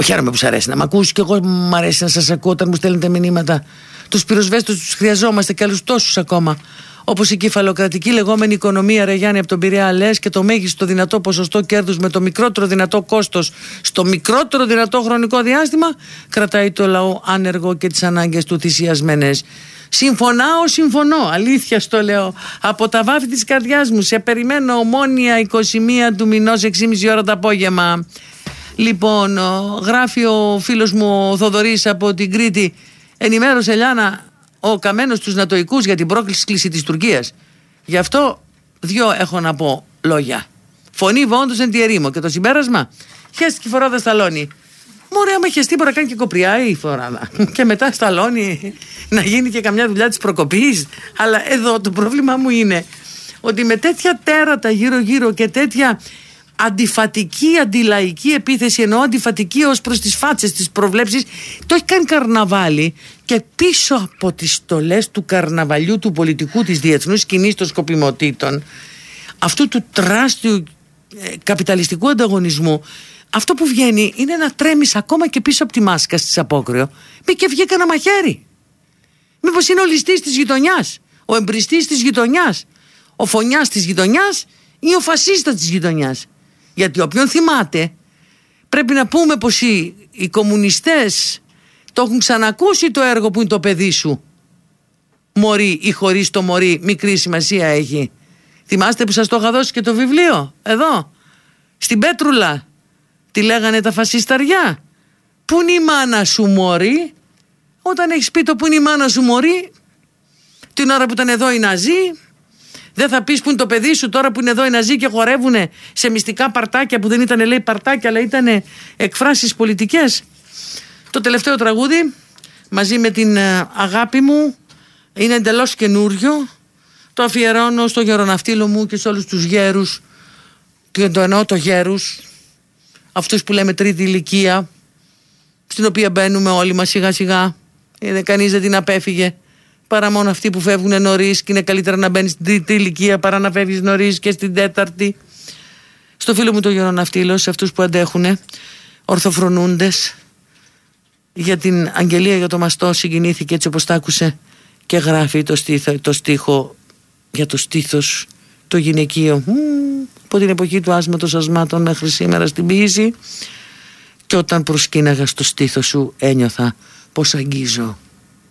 Speaker 3: Χαίρομαι που σα αρέσει να μ' ακούσει και εγώ μου αρέσει να σας ακούω όταν μου στέλνετε μηνύματα. Τους πυροσβέστους τους χρειαζόμαστε και άλλους τόσους ακόμα. Όπως η κεφαλοκρατική λεγόμενη οικονομία Ρεγιάννη από τον Πειραιά λες και το μέγιστο δυνατό ποσοστό κέρδους με το μικρότερο δυνατό κόστος στο μικρότερο δυνατό χρονικό διάστημα κρατάει το λαό άνεργο και τις ανάγκες του θυσιασμένες. Συμφωνάω, συμφωνώ. Αλήθεια στο λέω. Από τα βάφη της καρδιάς μου σε περιμένω ομόνια 21 του μηνός 6,5 ώρα το απόγευμα. Λοιπόν, γράφει ο φίλος μου ο Θοδωρής από την Κρήτη ενημέρωσε Ελιάνα ο καμένος τους Νατοικούς για την πρόκληση της Τουρκίας. Γι' αυτό δυο έχω να πω λόγια. Φωνή βόντως εν τη ερήμο και το συμπέρασμα; Χέστηκε η φοράδα σταλόνι. Μωρέ, άμα χεστεί μπορεί να κάνει και κοπριά η φοράδα. Και μετά σταλόνι να γίνει και καμιά δουλειά της προκοπής. Αλλά εδώ το πρόβλημα μου είναι ότι με τέτοια τέρατα γύρω-γύρω και τέτοια αντιφατική, αντιλαϊκή επίθεση, ενώ αντιφατική ως προς τις φάτσες, τις προβλέψεις, το έχει κάνει καρναβάλι και πίσω από τις στολές του καρναβαλιού του πολιτικού της διεθνούς κοινή των σκοπιμοτήτων, αυτού του τεράστιου ε, καπιταλιστικού ανταγωνισμού, αυτό που βγαίνει είναι να τρέμεις ακόμα και πίσω από τη μάσκα στη απόκριο. Μη και βγει κανένα μαχαίρι. Μήπως είναι ο ληστής της γειτονιάς, ο εμπριστής της γειτονιάς, ο φωνιάς της γειτονιάς ή ο φασίστας της γειτονιάς. Γιατί όποιον θυμάται πρέπει να πούμε πως οι, οι κομμουνιστές το έχουν ξανακούσει το έργο που είναι το παιδί σου. Μωρή ή χωρίς το μωρή μικρή σημασία έχει. Θυμάστε που σας το είχα δώσει και το βιβλίο εδώ στην Πέτρουλα. Τι λέγανε τα φασισταριά. Πού είναι η μάνα σου μωρή; Όταν έχεις πει το που είναι η μάνα σου μωρή την ώρα που ήταν εδώ οι Ναζί δεν θα πεις που είναι το παιδί σου τώρα που είναι εδώ οι Ναζί και χορεύουν σε μυστικά παρτάκια που δεν ήταν λέει παρτάκια αλλά ήταν εκφράσεις πολιτικές. Το τελευταίο τραγούδι μαζί με την ε, αγάπη μου είναι εντελώς καινούριο. Το αφιερώνω στο γεροναυτίλο μου και σε όλους τους γέρους. Και το εννοώ το γέρους. Αυτούς που λέμε τρίτη ηλικία. Στην οποία μπαίνουμε όλοι μας σιγά σιγά. Ε, Κανείς δεν την απέφυγε παρά μόνο αυτοί που φεύγουν νωρίς και είναι καλύτερα να μπαίνεις στην τρίτη ηλικία παρά να φεύγεις νωρίς και στην τέταρτη. Στο φίλο μου το Γεροναυτήλο, σε αυτούς που αντέχουν, ορθοφρονούντες, για την αγγελία για το μαστό συγκινήθηκε έτσι όπως τα άκουσε και γράφει το, στήθο, το στίχο για το στήθος το γυναικείο από την εποχή του άσματος ασμάτων μέχρι σήμερα στην ποιήση και όταν προσκύναγα στο στήθος σου ένιωθα πως αγγίζω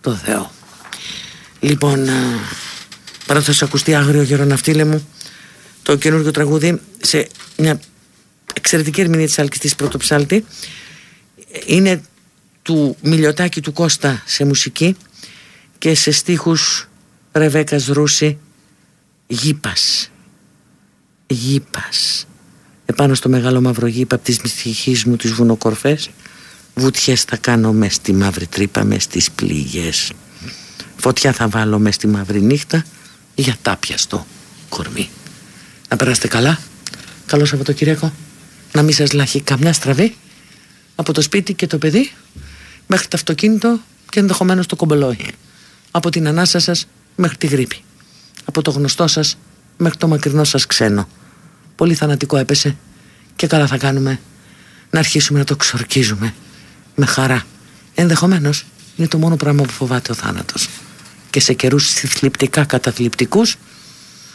Speaker 3: το Θεό. Λοιπόν, παρά θα σου ακουστεί άγριο γεροναυτίλε μου το καινούργιο τραγούδι σε μια εξαιρετική ερμηνεία της Άλκης της Πρωτοψάλτη είναι του Μιλιοτάκη του Κώστα σε μουσική και σε στίχους Ρεβέκας Ρούση Γήπας Γήπας επάνω στο μεγάλο μαύρο γήπα από τις μυστυχείς μου τις βουνοκορφές βουτιές θα κάνω μες στη μαύρη τρύπα μες στις πληγές Φωτιά θα βάλω μες στη μαύρη νύχτα για τάπια στο κορμί. Να περάσετε καλά. Καλό Σαββατοκύριακο. Να μην σας λάχει καμιά στραβή από το σπίτι και το παιδί μέχρι το αυτοκίνητο και ενδεχομένως το κομπελόι. Από την ανάσα σας μέχρι τη γρήπη. Από το γνωστό σας μέχρι το μακρινό σας ξένο. Πολύ θανατικό έπεσε και καλά θα κάνουμε να αρχίσουμε να το ξορκίζουμε με χαρά. Ενδεχομένως είναι το μόνο πράγμα που φοβάται ο θάνατος και σε καιρούς θλιπτικά καταθλιπτικούς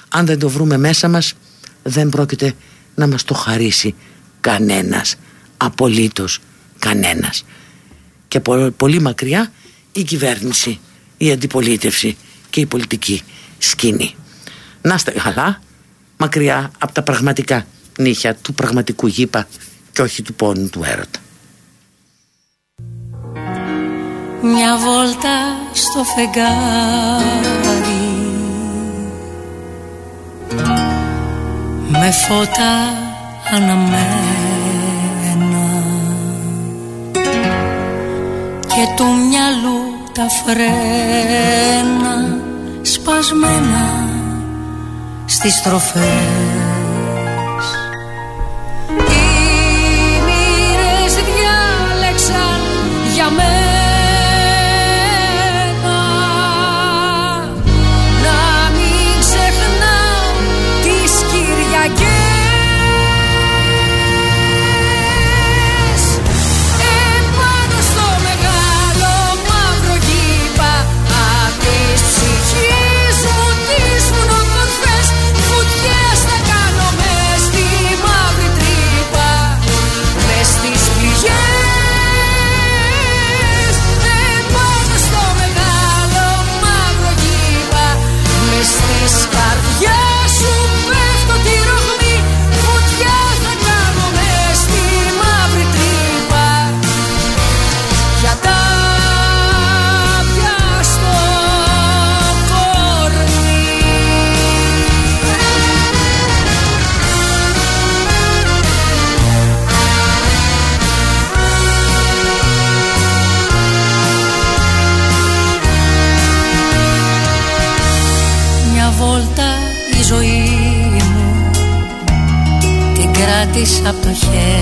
Speaker 3: αν δεν το βρούμε μέσα μας δεν πρόκειται να μας το χαρίσει κανένας απολύτως κανένας. Και πολύ μακριά η κυβέρνηση η αντιπολίτευση και η πολιτική σκηνή. Να είστε καλά μακριά από τα πραγματικά νύχια του πραγματικού γήπα και όχι του πόνου του έρωτα
Speaker 5: μια βόλτα στο φεγγάρι. Με φώτα αναμένα. Και του μυαλού τα φρένα σπασμένα στις στροφές της